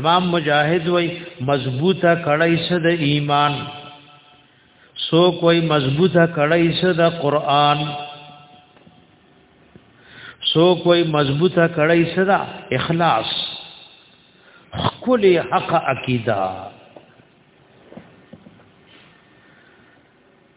امام مجاهد وای مضبوطه کړای څه د ایمان سو کوئی مضبوطه کړای څه د قران سو کوئی مضبوطه کړای څه د اخلاص خپل حق عقیده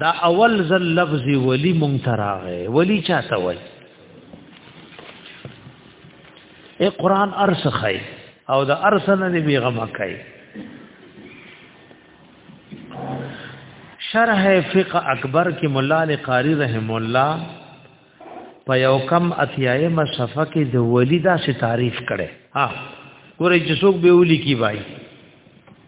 دا اول ځل لفظ ولی مونږ ته راغی ولی چاته وای ای قران ارس خای او دا ارس نه دی بیغم کای شرح فقه اکبر کې مولا علی قاری رحم الله په یو کم اتیای مصفه کې د ولی دا سی تعریف کړي ها ګورې چې څوک به ولی کی وای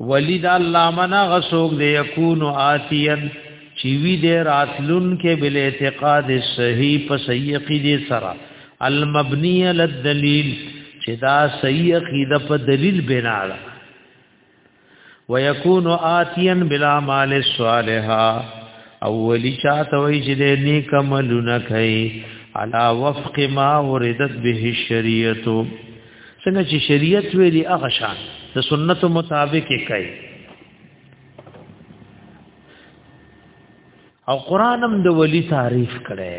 ولید الله منا غسوک دی یکون آتین چې وی دی راتلون کې بل اعتقاد صحیح په صحیح عقیده سره المبنی للدلیل چې دا صحیح عقیده په دلیل بنا ده ويكون آتيا بلا مال الصالحا اولی چاته وی چې د نیک عملونه کوي علا وفق ما وردت به الشریعه څنګه چې شریعت ویلي هغه شان د سنت مطابق کوي او قران هم د ولی تعریف کړي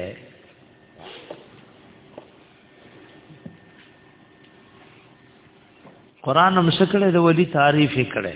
قران هم څه کړي د ولی تعریف کړي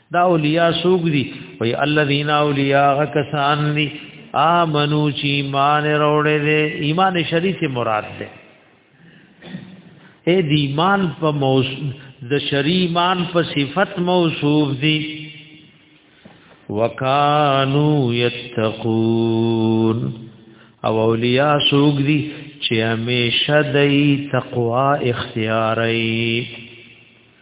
دا اولیاء سوق دي وی الذین اولیاء کسان دي امنو چې ایمان وروړي دي ایمان شریف مراد ده اے دی ایمان په موضوع د شری ایمان په صفت موصوف دي وکانو یتقون او اولیاء سوق دي چې همیشه د تقوا اختیاري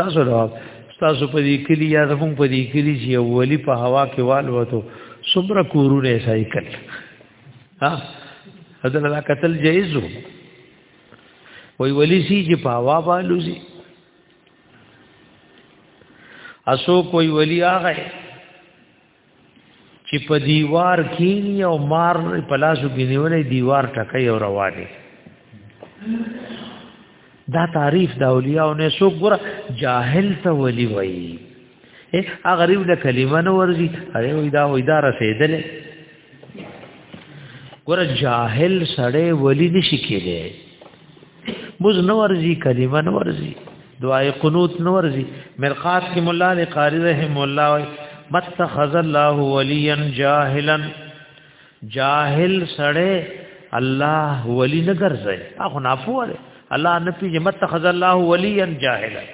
تاسو له تاسو په دې کلی یا زموږ په دې کلی چې ولی په هوا کې والوته صبر کورونه سای کړ ها هدا لا قتل جایز وي ولی سي چې په هوا والوځي اسو کوئی ولی آغه چې په دیوار کینی او مار په لاسو کې نیولې دیوار ټکې او روانه دا تعریف د اولیاء او نه سو ګره جاهل ته ولی وای ا غریب د کلمه نو ورزي اره وې دا وې دا رسیدل ګره جاهل سړی ولی نشي کېږي مز نو ورزي کلمه نو ورزي دعای قنوت نو ورزي مرقات کې مولا علی قاری رحم الله متخذ الله وليا جاهلا جاهل سړی الله ولی نه ګرځي هغه نه پوهه الله نه پیږي متخذ الله وليا جاهلا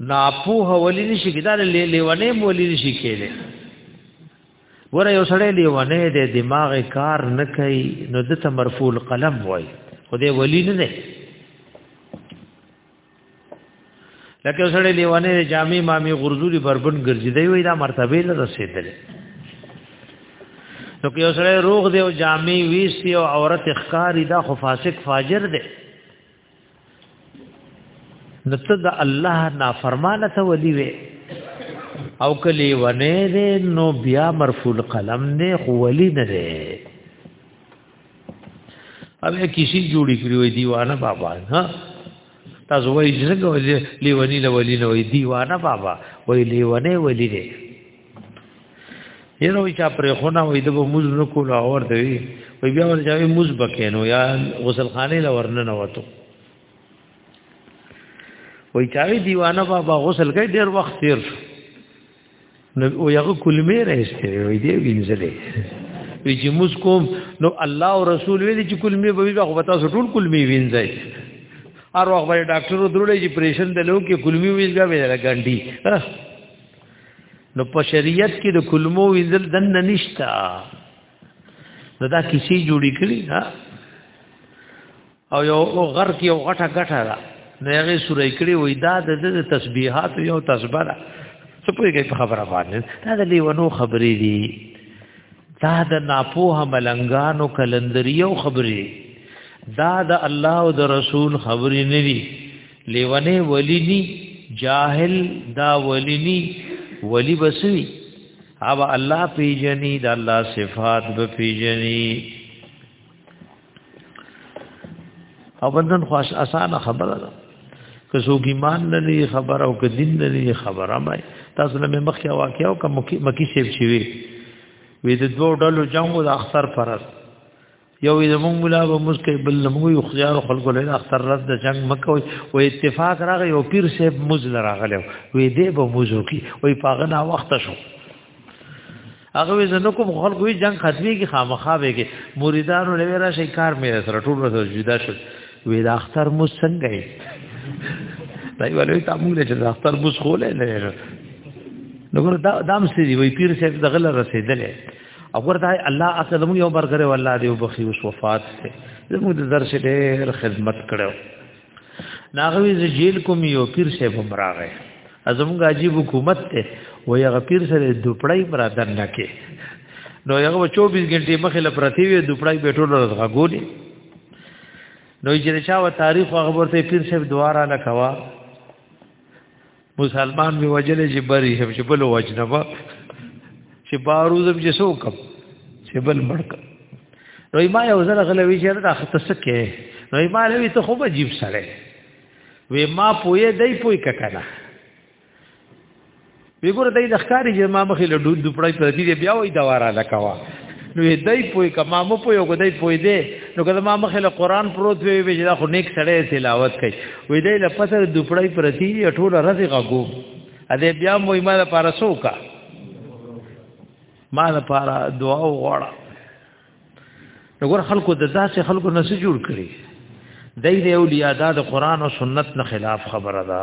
ناپوه ولی نشي کېدل لیوانه ولی نشي کېدل ګوره یو سړی لیونه دی دماغ کار نه کوي نو د تمرفوع القلم وای خو دی ولی نه دی لکه یو سړی لیونه دی جامع مامي غرزوري بربن ګرځي دی وای دا مرتبه له رسیدل نو که یو سړی روغ دی او جامع ویسی او عورت اخکاری دا خو فاسق فاجر دی نو ته د الله نافرمانه ته ولي وي او کلی ونه دې نو بیا مرفوع قلم نه خو ولي نه دې اوبه کسی جوړی کړی وي دیوانه بابا ها تاسو وایي چې څنګه لیونی لولي نه وي دیوانه بابا وایي لیونه ولي نه یره وی چا پر خونه وې د موز نه کول اور دی وی بیا ور ځای موز بکینو یا غسل خانه لور نه نوتو وی چا دیوانه بابا غسل کوي ډیر وخت تیر شو نو او یغه کلمې راځته وی دی وینځلې وی چې موز کوم نو الله او رسول وی چې کلمې به بیا غوتا ټول کلمې وینځي هر وخت به ډاکټر درولې چې پرېشن دلو کې کلمې وینځي به لګانډي نو په شریعت کې د کلمو وینځل دنه نشتا نو دا کسی جوړی کړی ها او یو غر کې یو غټه غټه را نو هغه سورې کړی وای دا د تسبیحات یو تسبیح را څه پوهیږي په خبره باندې دا د لیونو خبرې دي دا د ناپوه ملنګانو کلندریو خبرې دا د الله او د رسول خبرې نه دي لیونه ولی نی جاهل دا ولی نی ولی بسوی او الله پیجنی دا الله صفات به پیجنی او بندن خواش اسانه خبره ده که څوک ایمان نه لري خبر او که دین نه لري خبره مې تاسو له مخکې واقعیا او که مکی سیب شي وي وې د دوه ډلو جنگ او د اختر پرست یو یې موږ مولا به مسکه بل موږ یو خيار خلکو له اختر رد د جنگ مکو او اتفاق راغی او پیر صاحب مزل راغله وې دې به موزو کی وې پاغه نا وخت شو هغه وې زنه کوم خلکو یې جنگ ختمي کی خامخا به کی مریدانو له را شي کار مې سره ټول ورځ جدا شو وې د اختر مو څنګه یې دای ولې ته موږ له د اختر مو خولې نه نو دا دام سړي وې پیر صاحب دغه رسیدلې او ورته الله اکه زموږ یو برګره والله دی وبخي اوس وفات ته زموږ د درس ډېر خدمت کړو ناغوی ز جیل کوم یو پیر شه بمراغه ازمږه عجیب حکومت ته و یغه پیر سره دوپړای پر دن نکې نو یغه 24 غنټه مخې له پرتی وي دوپړای بیٹول رزغه ګولې نو چې چا و تاریخ هغه ورته پیر شه دواره لکوا مسلمان می وجلې چې بری هم چې بل وجنه وا چې بارو زم چې سو کم چې بل مړک نو ما یو ځل غلوي چې دا خته سکه نو ما لوي ته خو به جیب سره وې ما پوي دای پوي ککلا وګوره دای د ښکاری چې ما مخې له ډود پړای پر دې بیا وې دا واره لکوا نو دای پوی کما مو پوی کو دای پوی دی نو کله ما مخه له قران پروت وی وی دا خو نیک سره تلاوت کوي وی دی له پته د پړای پرتی ټول رزق غو ا دې بیا مو ایمه لپاره سوکا ما لپاره دعا وغواړه نو ګور خلکو د داسې خلکو نه جوړ کړي دای دی اولیاء د قران او سنت نه خلاف خبره ده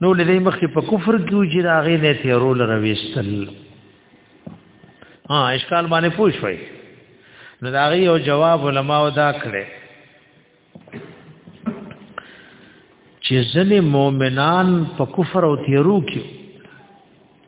نو لدی مخکې په کفر کې وجې دا غې نه تیرول رويستل ها اشکال باندې پوښوي نو دا غي یو جواب علما ودا کړي چې ځنې مؤمنان په کفر او تیرو کې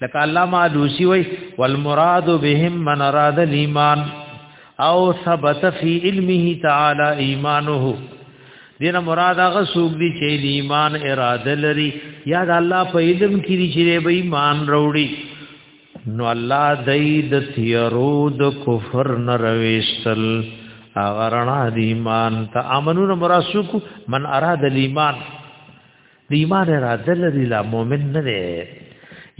لکه الله ما دوسی وی والمراد بهم من اراد الايمان او ثبت في علمه تعالى ايمانه دینه مراد هغه سوق دي چې ایمان اراده لري یا د الله په علم کې دي چې به ایمان وروړي نو الله دای د تیرو د کفر نه رويشتل اغرنا د ایمان ته امنون مراسوک من اراد الايمان د ایمان اراده لري لا مؤمن نه دی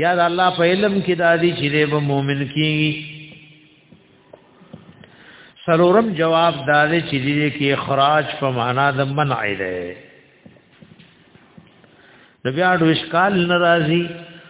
یا د الله په علم کې د دې چې به مؤمن کیږي سرورم جواب دار چې دې کې اخراج په معنا د منع دی د بیا د اشکال ناراضي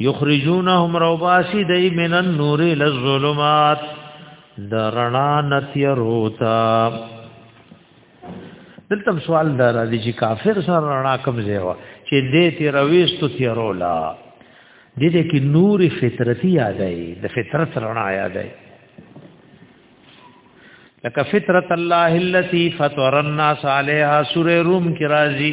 یخرجونهم روباسی دی من النور للظلمات د رڼا نتیروتا دلته سوال دا را دي چې کافر سره رڼا کم ځای و چې دې تیرويستو تیرولا دې دې کې نور فطرتي یادای د فطرت رڼا یادای لکه فطرت الله التي فطر الناس عليها سوره روم کې راځي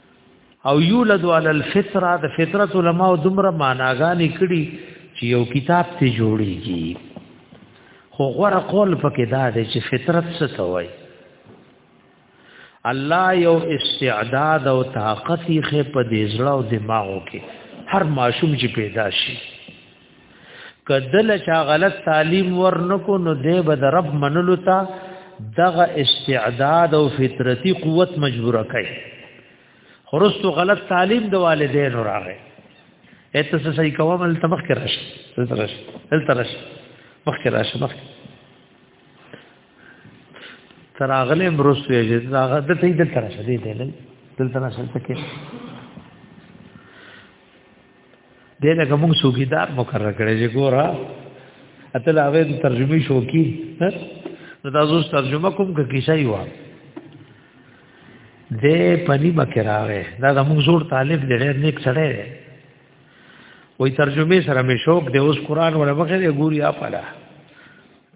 او یولد علی الفطره د فطرت علما او دمر معناګانی کړي چې یو کتاب ته جوړیږي خو غره قول پکې دا دی چې فطرت څه ته وایي الله یو استعداد او طاقت یې په دې زړه او دماغو کې هر ماشوم چې پیدا شي کدل چا غلط تعلیم ورنکو نو دی به د رب منلو ته دغه استعداد او فطرتي قوت مجبور کړي خرستو غلط تعلیم د والدینو راغی اته څه صحیح کوم ال تمخ کې راشه ال ترش ال ترش مخ کې راشه مخ تراغله مرسوي چې هغه د ته دل ترشه دی دی دل ترشه ته کې دې لکه موږ سوګیدار مقرر کړی چې ګورا اته لا وې ترجمه شو کی نو تاسو ترجمه کوم که کیسه یو دې پنی مکراوه دا د موږ زور طالب دې ډېر نیک سره دی وې ترجمه سره مې شوق دې اوس قران ولا مخه دې ګوري اپلا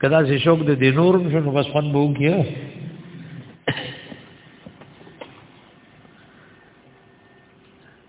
کدا چې شوق دې دې نورم شنو بس فن بو کیه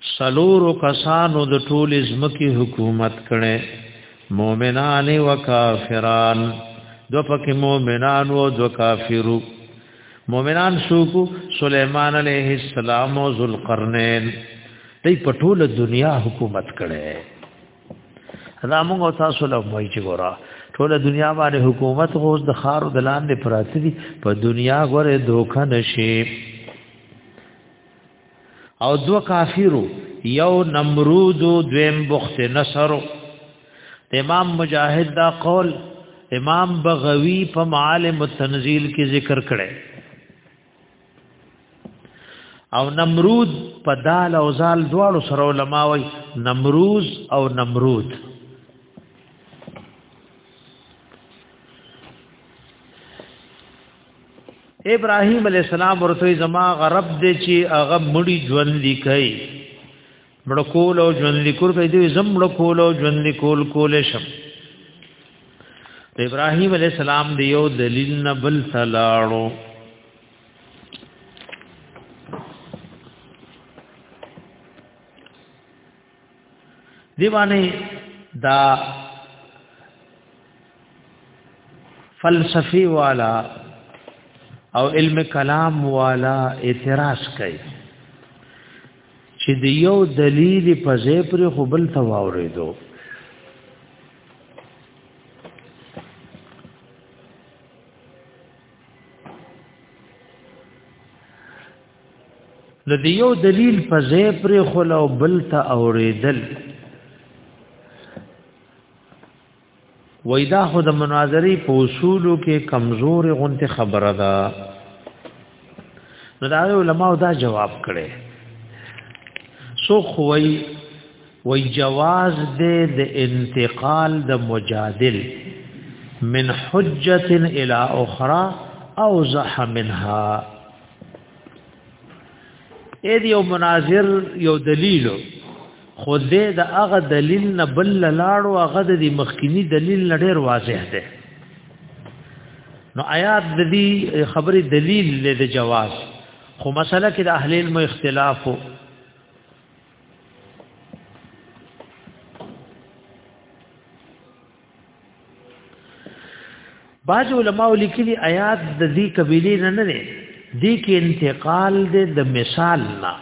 سلورو کسانو د ټول ازمکی حکومت کړي مؤمنان او کافران دو پکې مؤمنان او دو کافرو مؤمنان سوکو سليمان عليه السلام او ذوالقرنين دې په ټول دنیا حکومت کړي دا موږ تاسو له وایي چې ګورا ټول دنیا باندې حکومت غوز د خارو د لاندې پراتی په دنیا غره دوکه نشي او دو کافرو یو نمرود دویم بخت نصر امام مجاهد دا قول امام بغوی په معالم التنزیل کې ذکر کړي او نمرود په دال او زال دواړو سره علما وي نمروز او نمرود ابراهيم عليه السلام ورته زما غرب دې چې هغه مړي ژوند لیکي مړ کول او ژوند لیکل کوي دې زم مړ کول او ژوند لیکل کول شم ابراهيم عليه السلام دې یو دلیل نه بل تلاړو دی باندې دا فلسفي والا او علم کلام والا اعتراض کوي چې د یو دلیل په ځای پر خپل تواوریدو نو دیو دلیل په ځای پر خلو بل ته اوریدل وېدا خو د مناظري په اصولو کې کمزور غونته خبره ده نو دا علماء دا جواب کړي سو خوې وې جواز دې د انتقال د مجادل من حجه الى اخرى او زح منها اې دی یو مناظر یو دلیل خو دې د هغه دلیل نه بل لاړو هغه د مخکینی دلیل نه ډیر واضح دی نو آیات د دې خبرې دلیل له د جواز خو مسله کې د اهل علم اختلاف وو باج علماء لیکلي آیات د دې قبيله نه نه دي دې کې انتقال دې د مثال نه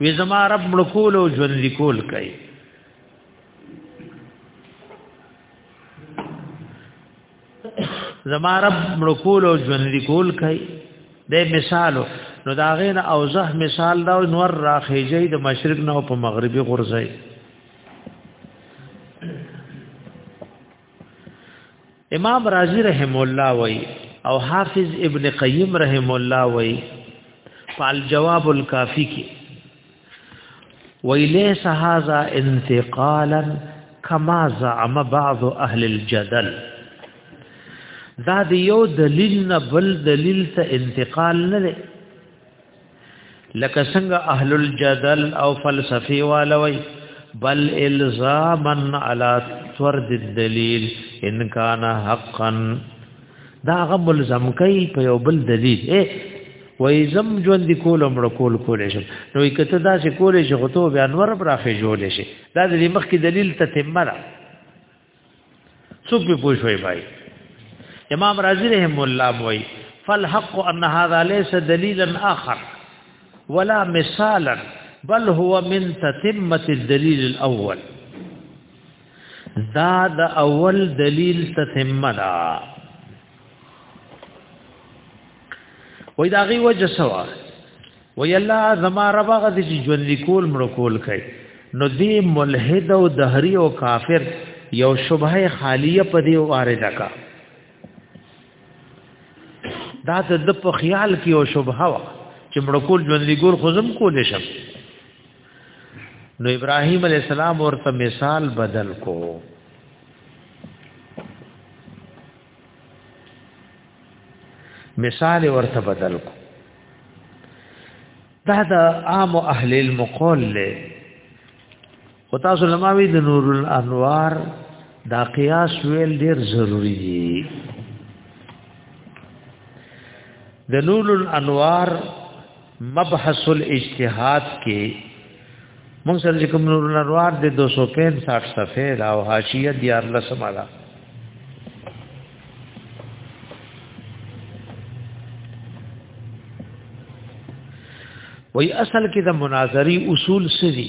وی زما رب ملکول او ژوند لیکول کوي زما رب ملکول او ژوند لیکول کوي د مثالو نو دا غین اوزه مثال دا نور راخیږي د مشرق نه په مغربي غورځي امام رازی رحم الله وای او حافظ ابن قیم رحم الله وای فال جواب الکافی کی ویلی سهذا انتقالا کما زعم بعض اهل الجدل دا د یو دلیل نه بل دلیل ته انتقال نه لکه څنګه اهل الجدل او فلسفي والوي بل الزاما على تورد الدليل ان كان حقا دا غم ملزم کوي په یو بل دلیل اے وای زم ژوند کول امر کول کول شي نو کته دا چې کول شي خو ته بیا انور پر اخې جوړ شي دا د مخ کې دلیل ته تمره څوک به پوښوي بای امام رازی رحم الله وای فالحق ان هذا ليس دليلا اخر ولا مثالا بل هو من تتمه الدليل الاول دا د اول دلیل تتمه دا وای دا غي وجه سوا وی الله زما رب هغه چې ژوند لیکول مړ کول کوي نو دی ملحد او دهری او کافر یو شبهه خالیه په دی وارده کا دا د په خیال کې یو شبهه وا چې مړ کول ژوند لیکول خو زم کول شم نو ابراهیم علی السلام ورته مثال بدل کو مثال ورته بدل کو دا د عام اهل المقول له او تاسو لماوی د نور الانوار دا قیاس ویل ډیر ضروری دی د نور الانوار مبحث الاجتهاد کې موږ سره کوم نور نروار د 265 صفحه دا او حاشیه د 14 سمالا وی اصل کې د مناظری اصول سری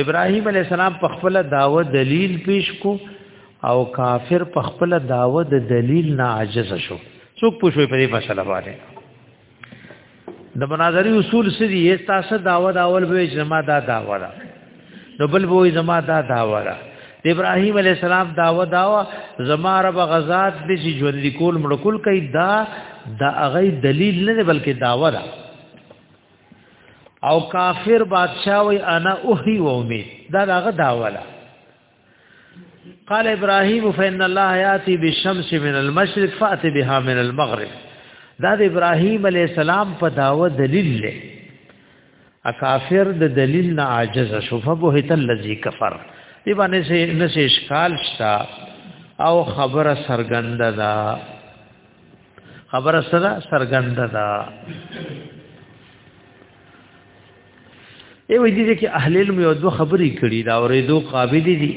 ابراهيم عليه السلام په خپل داوه دلیل پیش کو او کافر په خپل داوه د دلیل نه عاجز شو څوک پوښوي په دې مسله باندې د مناظري اصول سری یې تاسو داوه داول به جما دا داوه دا نو بل به جما دا داوه دا ابراهيم عليه السلام داوه داوه زما رب غزاد دې چې ژوند لیکول مړکول کوي دا دا هغه دلیل نه بلکې داوه دا, دا او کافر بادشاہ وی انا اوهی و امید دا داغه داولا قال ابراهيم فان الله ياتي بالشمس من المشرق فاتي بها من المغرب دا د ابراهيم عليه السلام په داوه دلیل له اکافر د دلیل نه عاجز شو فبهت الذي كفر دی باندې سه نس اشکال شتا او خبره سرګند ده خبره سره سرګند ده ای وې دي چې اهل علم یو دوه خبرې کړي دا اورېدو قابل دي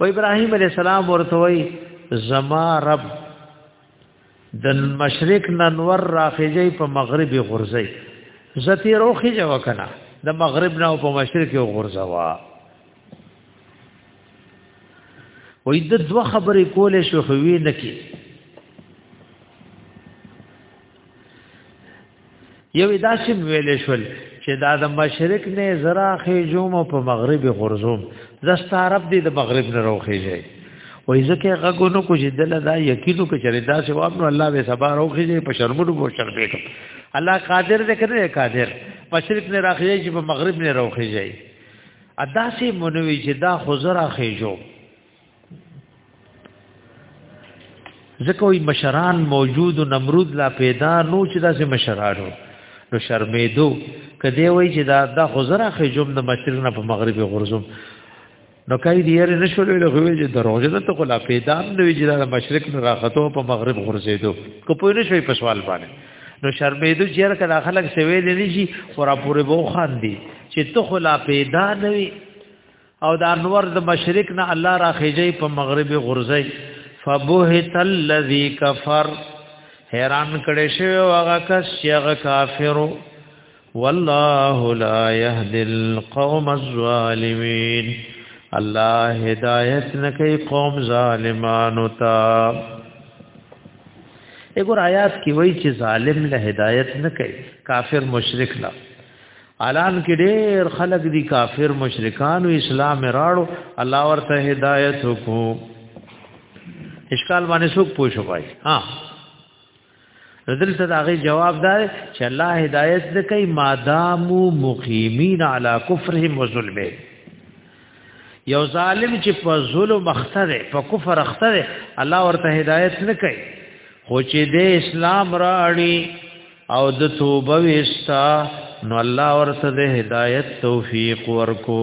و ابراهيم عليه السلام ورته وای زما رب د مشرق ننور راخیږي په مغرب غورځي زتی روخي جو کنه د مغرب نه په مشرق غورځوا وې د دوه خبرې کولې شو خو وی نه کی یو داسې ویلې شول چې دا د مشرق نه زرا خېجوم او په مغرب غرزوم زستا عرب دې د مغرب نه روخېږي وې ځکه غږونو کو چې دل دا یقینو کې چرې دا سواب نو الله به سبا روخېږي په شرمونو بو شرمې کوم الله قادر دې کړې قادر مشرق نه راخېږي په مغرب نه روخېږي اداسې منوي چې دا خزره خېجو ځکه وي مشران موجود نمرود لا پیدا نو چې داسې مشرانو نو شرمېدو کدی وای چې دا د خزره خېجوم د مشرق نه په مغربي غرزم نو کای دی یې نشول له غوې چې دروغه ده ته خلا پیدا نو چې د مشرق نه راخته په مغرب غرزېدو کو په نشوي په سوال باندې نو شرمېدو جیر کړه خلک سوي دي نشي خورا پورې بو خان دي چې ته خلا پیدا نه وي او د انور د مشرق نه الله را خېجي په مغرب غرزي فبهت الذي كفر حیران کړي شوی هغه کس چې هغه کافرو والله لا يهدي القوم الظالمين الله هدایت نکي قوم ظالمانو ته اګور آیات کې وایي چې ظالم له هدایت نه کوي کافر مشرک نه الان کې ډېر خلک دي کافر مشرکان او اسلام راړو الله ورته هدایت وکړو اشکال باندې څوک پوښوي ها دلته دا غي جواب دا چې الله هدایت دې کوي مادامو مقیمین علی کفرهم و ظلمه یو ظالم چې په ظلم اختره په کفر اختره الله ورته هدایت نه کوي خو چې دې اسلام راړي او د توبه وستا نو الله ورته د هدایت توفیق ورکو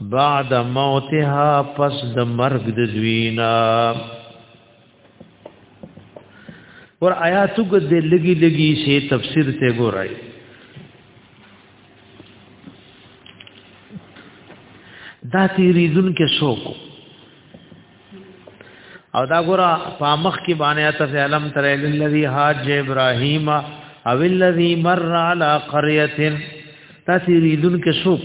بعد موتها پس د مرګ د دوینا ور آیاتو کې د لګي لګي شی تفسیر ته ګورای دا تیریدون کې شوق او دا ګورا پامخ کې باندې اتف علم تر الذی حاج ابراهیم او الذی مر علی قريه تاسو ریدون کې شوق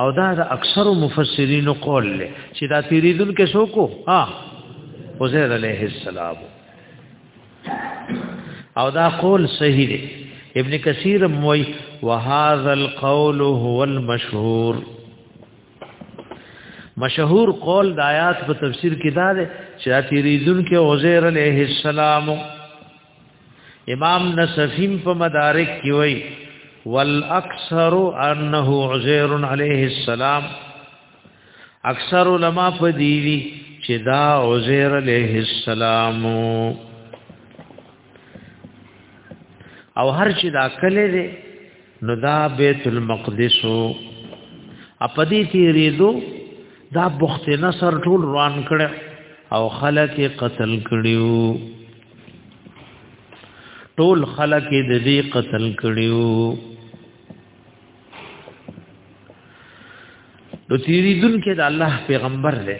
او دا د اکثر مفسرینو قول له چې دا تیریدون کې څوک ها عزیر علیه السلام او دا قول صحیح دی ابن کثیر موي وهذا القول هو المشهور مشهور قول د آیات په تفسیر کې دا دی چې تیریدون کې عزیر علیه السلام امام نصفیم په مدارک کې وای والاکثر انه عزیر علیه السلام اکثر علما په دی وی چې دا عزیر علیه السلام او هر چې دا کله دی نو دا بیت المقدس او په دې تیریدو دا بخت نصر ټول روان کړ او خلک قتل کړیو ټول خلک د دې قتل کړیو نو تیری دن کې د الله پیغمبر دی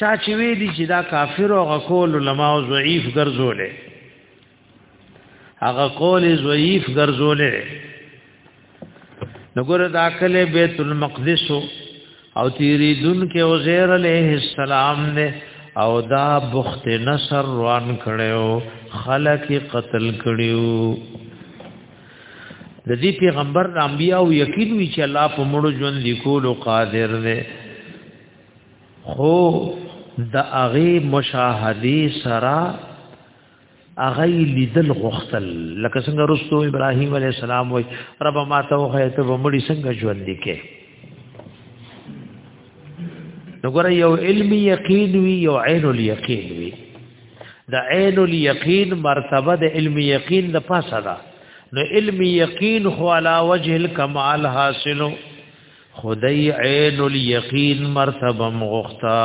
چا چې وی دي چې دا کافر او غقول علماء او ضعیف ګرځولې هغه قول ضعیف ګرځولې نګور دا کله بیت المقدس او تیری دن کې عزیر علیہ السلام نه او دا بخت نصر روان کړو خلق قتل کړو د دې پیغمبر د انبیا او یقین وی چې الله په مړو ژوند لیکول قادر دی خو د هغه مشاهدی سره اغه لیدل غختل لکه څنګه رسول ابراهيم عليه السلام وای رب ما ته وخه ته ومړي څنګه ژوند لیکه نګور یو علمی یقین وی یو عین الیقین وی د عین الیقین مرتبه د علمی یقین د پاسه ده نو علمی یقین خو علا وجه الکمال حاصلو خدای عین الیقین مرتبه مغختا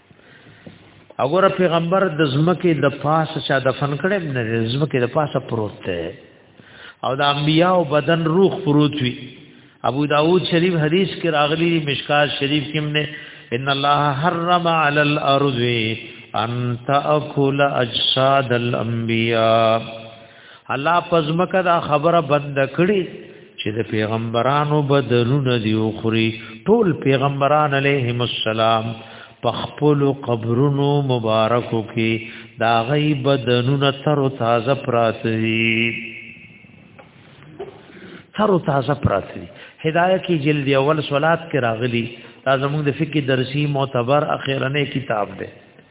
اگر پیغمبر د زمکه د پاسه چا دفن کړي نه زمکه د پاسه پروت دی او د انبیاء او بدن روح پروت وی ابو داود شریف حدیث کې راغلی مشکات شریف کې نه ان الله حرم علی الارض ان تاكل اجساد الانبیاء الله پزمکه دا خبره بند کړي چې د پیغمبرانو بدلونه دی اخري ټول پیغمبران علیهم السلام په خپل قبرونو مبارکو کې دا غي بدلونه تر تازه پراته دي تر تازه پراته دي هدايه کې جلد اول صلات کې راغلي دا زموږ د فقې درسي معتبر اخیرنه کتاب دی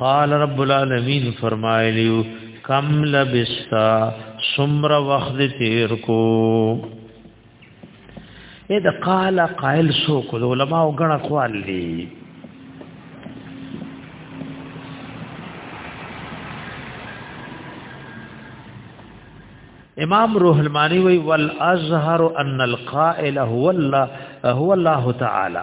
قال رب العالمین فرمایلیو کم لبستا سمر وخت تیر کو اې د قال قائل سو کو علماء غنا قوال دي امام روح المانی وی والازهر ان القائل هو الله هو الله تعالی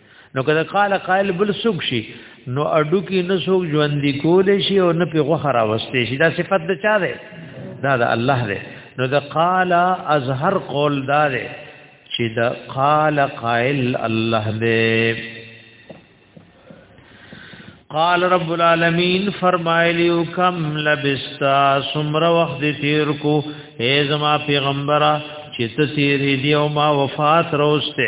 نو کله قال قائل بل سوق شي نو اډو کې نه سوق ژوند دی کول شي او نه په غوخه راوستي شي دا صفت د چا ده دا د الله ده نو د قال ازهر قول دا ده چې د قال قائل الله ده قال رب العالمین فرمایلیو کم لبستا سمر وخت تیر کو اے زما پیغمبره چې ته تیر دی او ما وفات روسته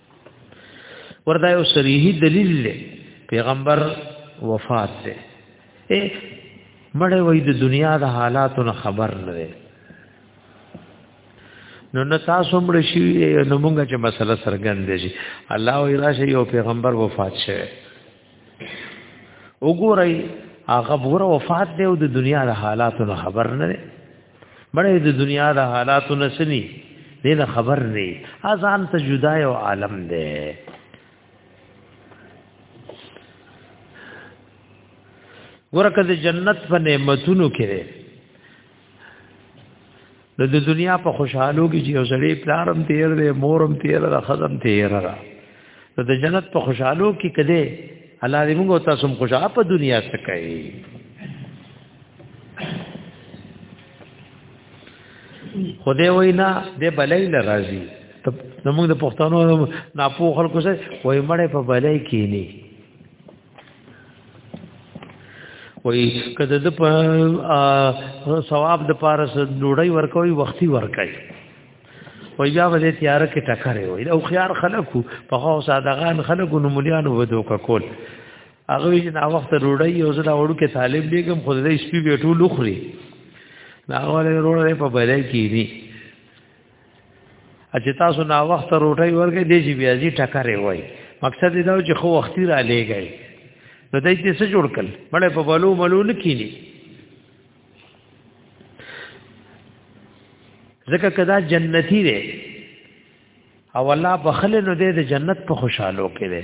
وردا یو صریحي دلیل دی پیغمبر وفات دی اے مړ وای د دنیا د حالاتو نه خبر نه دی نو نه تاسو مړ شي نو مونږه چې مسله سرګند شي الله او راشه یو پیغمبر وفات شوی وګورئ هغه بوره وفات دی او د دنیا د حالاتو نه خبر نه دی بړې د دنیا د حالاتو نه سني دې نه خبر نه اذان ته جدا یو عالم دی ورکه د جنت په نعمتونو کې نو د دنیا په خوشحالو کې چې وسړې پلارم تیر دی مورم تیر را خزم تیر را نو د جنت په خوشحالو کې کده الله دې موږ تاسو خوشاله په دنیا څخه کوي خدای وینا دې بلای لرازي ته موږ د پښتنو ناپوه خلکو سره وای مړې په بلای کې نه وای کده د په ثواب د پاره سره ډوړی ورکوي وختي ورکای وای بیا به تیار کې ټکرې وای او خيار خلکو په خو سادهغان خلکو نو مليانو ودو کول هغه چې دا وخت ډوړی یو ځل وړو کې طالب لګم خو دې شپې به ټول خوري دا غواړي ډوړی په بلای کې دي چې تاسو نا وخت روټي ورګې دی چې بیا دې ټکرې وای مقصد دا چې خو وختي را لېږي نو دای دې څه جوړ کړ مړې په بلو ملو نه کینی ځکه کدا جنتی دی او الله بخله نو دې د جنت په خوشاله کې دی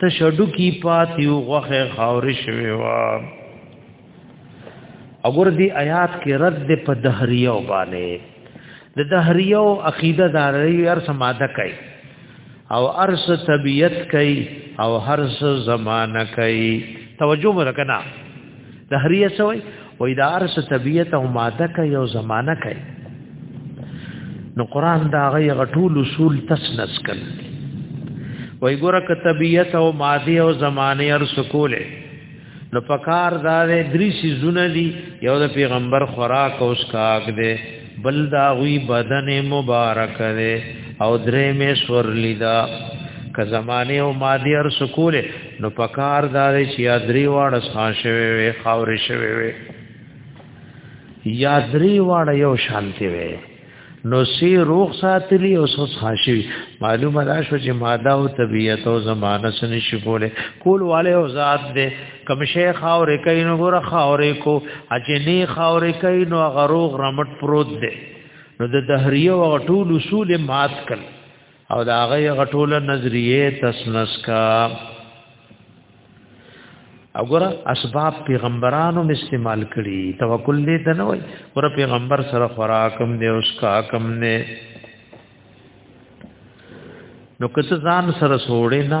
څه شډو کی پاتیو غوخه خاور شوی و اگر دی آیات کې رد په دهریو باندې د دهریو عقیده داري هر سماده کوي او ارس طبیعت کوي او هر زمانہ کوي توجه ورکنه تحریه سوی و دا ارس طبیعت او ماده کا یو زمانہ کای نو قران دا غی غټول اصول تسنس کړ وای ګوره ک طبیعت او ماده او زمانه ارس کوله نو پکار دا درې سيزونه دي یو د پیغمبر خوراک او اسکاک دی بل دا غوی بدن مبارک دی او درې می سورلی دا که زمانه او مادي ار سکول نو پکار دار چې یادري واړه ښا شوي وي خاور شوي وي یادري واړه یو شانتي وي نو سی روغ ساتلی او سوس خاشوی معلومه دا شو چې ماده او طبیعت او زمانه سن شي کوله کول والے او ذات دې کم شیخ او رکین ګور خاورې کو اجنی خاورې کین او غروغ رمټ پروت دی نو د دهریه او غټول اصول مات کړ او دا غي غټول نظریه تسنس کا وګوره اسباب پیغمبرانو استعمال کړي توکل دې ته نه وای ګوره پیغمبر سره خوراکم دې اوس کا کم نه نو کته ځان سره سوړې نه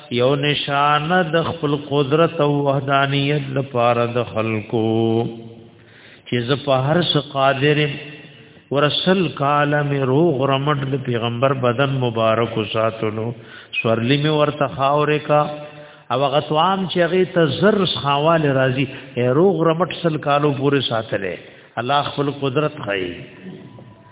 یو نشانه د خپل قدرت او وحدانیت لپاره د خلکو چې ز په هر څه قادر ورسل کال می روغ رمټ د پیغمبر بدن مبارک ساتلو سورلی می ورته خاورې کا او غتوام چې هغه ته زر خاواله راځي روغ رمټ سل کالو پورې ساتلې الله خپل قدرت خایي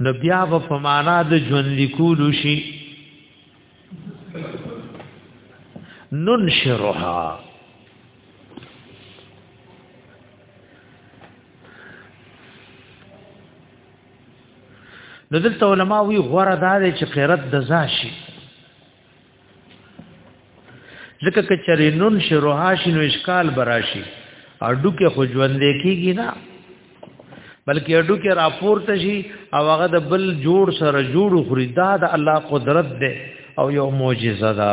نو بیا به په معنا د ژوند لیکول شي ننشرها نو دلته علما وی غوړه دا چې خیرت د زاشي ځکه که چرې نون شروها شي نو اشکال براشي اډو کې خو ژوندې کیږي نه بلکې اډو کې راپورته شي او هغه د بل جوړ سره جوړ خوري دا د الله قدرت ده او یو معجزه ده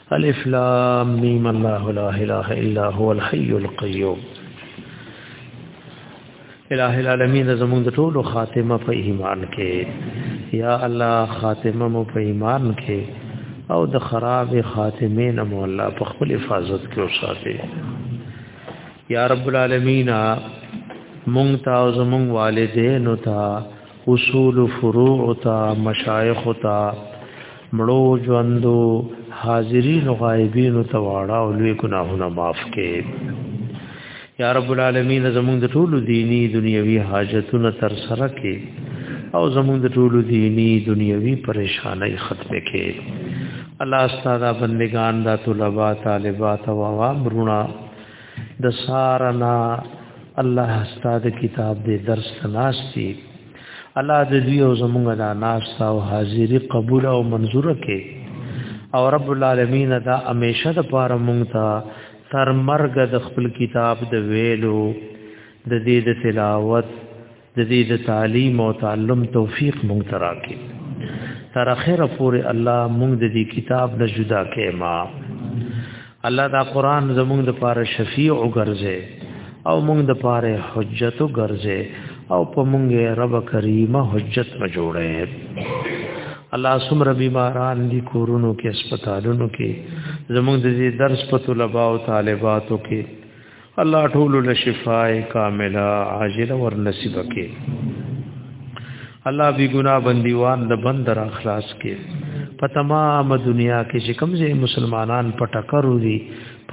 الف لام میم الله لا اله الا هو الحي القيوم الہ العالمین زمون د ټولو خاتمه په ایمان کې یا الله خاتمه مو په ایمان کې او د خراب خاتمه نه مو الله په خپل حفاظت کې وساتي یا رب العالمین مونږ تا او زمون والدین او تا اصول فروع تا مشایخ تا مړو ژوندو حاضرین غایبین ته واړه او لوی ګناهونه معاف کړي یا رب العالمین زموږ د ټولو دینی دنیوي حاجتونه تر سره کړي او زموږ د ټولو دینی دنیوي پریشانای ختمه کړي الله ستاسو بندگان دا طلبه طالبات او عوام رونه د سارنا الله استاد کتاب دې درس ناشتي الله دې دې او زمونږ دا ناشتا او حاضری قبول او منزور کړي او رب العالمین دا همیشه د پاره مونږ ته تر مرګ د خپل کتاب د ویلو د دې د تلاوت د دې د تعلیم او تعلم توفیق مونږ تراکې تر اخره پورې الله مونږ د دې کتاب نه جدا کې ما الله دا قران زمونږ د پاره شفیع او ګرځي او مونږ د پاره حجت او ګرځي او په مونږ رب کریمه حجت ما جوړه الله سمر بیماران دي کورونو کې هسپتالونو کې زمونږ د دې درس په طلباء او طالباتو کې الله ټول له شفای کامله عاجله ور نصیب کړي الله بی ګنا بندیوان د بندر اخلاص کې په تمام دنیا کې چې کوم ځای مسلمانان پټکرو دي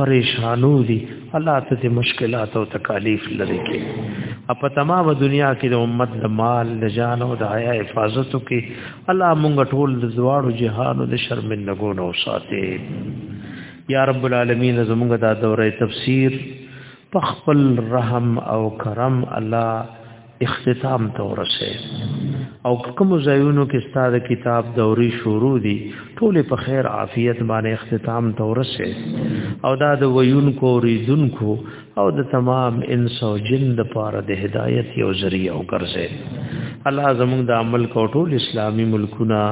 پریشانو دي الله ته د مشکلات او تکالیف لري کې په تمام دنیا کې د امت د مال د جان او د حیا حفاظت کې الله مونږ ټول د زواړو جهانو د شرمندګونو ساتي یا رب العالمین زمونږ دا دوره تفسیر په خپل رحم او کرم الله اختتام ته ورسه او کوم ځایونو کې ستاسو کتاب دوري شروع دي ټول په خیر عافیت باندې اختتام ته ورسه او دا د ویونکو ریدونکو او د تمام انس او جن د پاره د هدایت یو ذریعہ وګرځي الله زموږ د عمل کوټول اسلامی ملکونه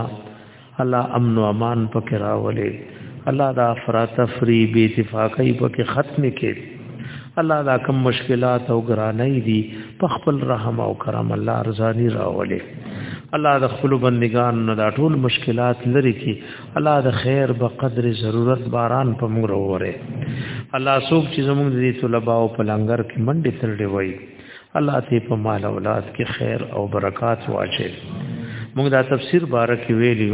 الله امن او امان پکې راولي الله دا افراتفری بی اتفاقی پکې ختم کړي الله دا کم مشکلات او ګرانای دي په خپل رحم او کرم الله ارزانی راولي الله د خپل بندگان نه دا ټول مشکلات لري کی الله د خیر به قدر ضرورت باران په موږ وروره الله سوک چې زموږ دې طلباء او پلنګر کې منډې ترډې وای الله ته په مال او اولاد کې خیر او برکات واچي موږ دا تفسیر بارک ویلی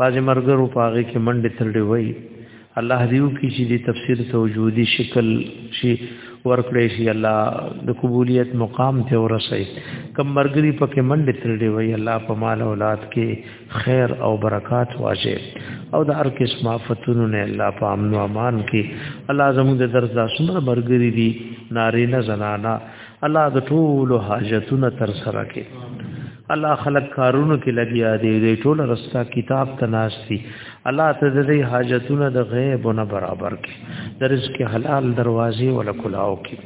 باز مرګرو پاغه کې منډه ترډي وای الله دیو کې چې دې تفسیر ته وجودي شکل شي ورکړې شي الله د قبولیت مقام ته ورسي کم مرګري پکې منډه ترډي وای الله په مال او اولاد کې خیر او برکات واشه او د هر قسم آفتونو نه الله په امن او امان کې الله زموږ د درس دا څومره برګری دي ناری نه زنانا الله د ټول حاجتونو تر سره کې الله خلق کارونو کې لګیا دی د ټول رستا کتاب تناستی الله ته د دې حاجتونو د غیب نه برابر کې د رزق حلال دروازې ولکلاو کې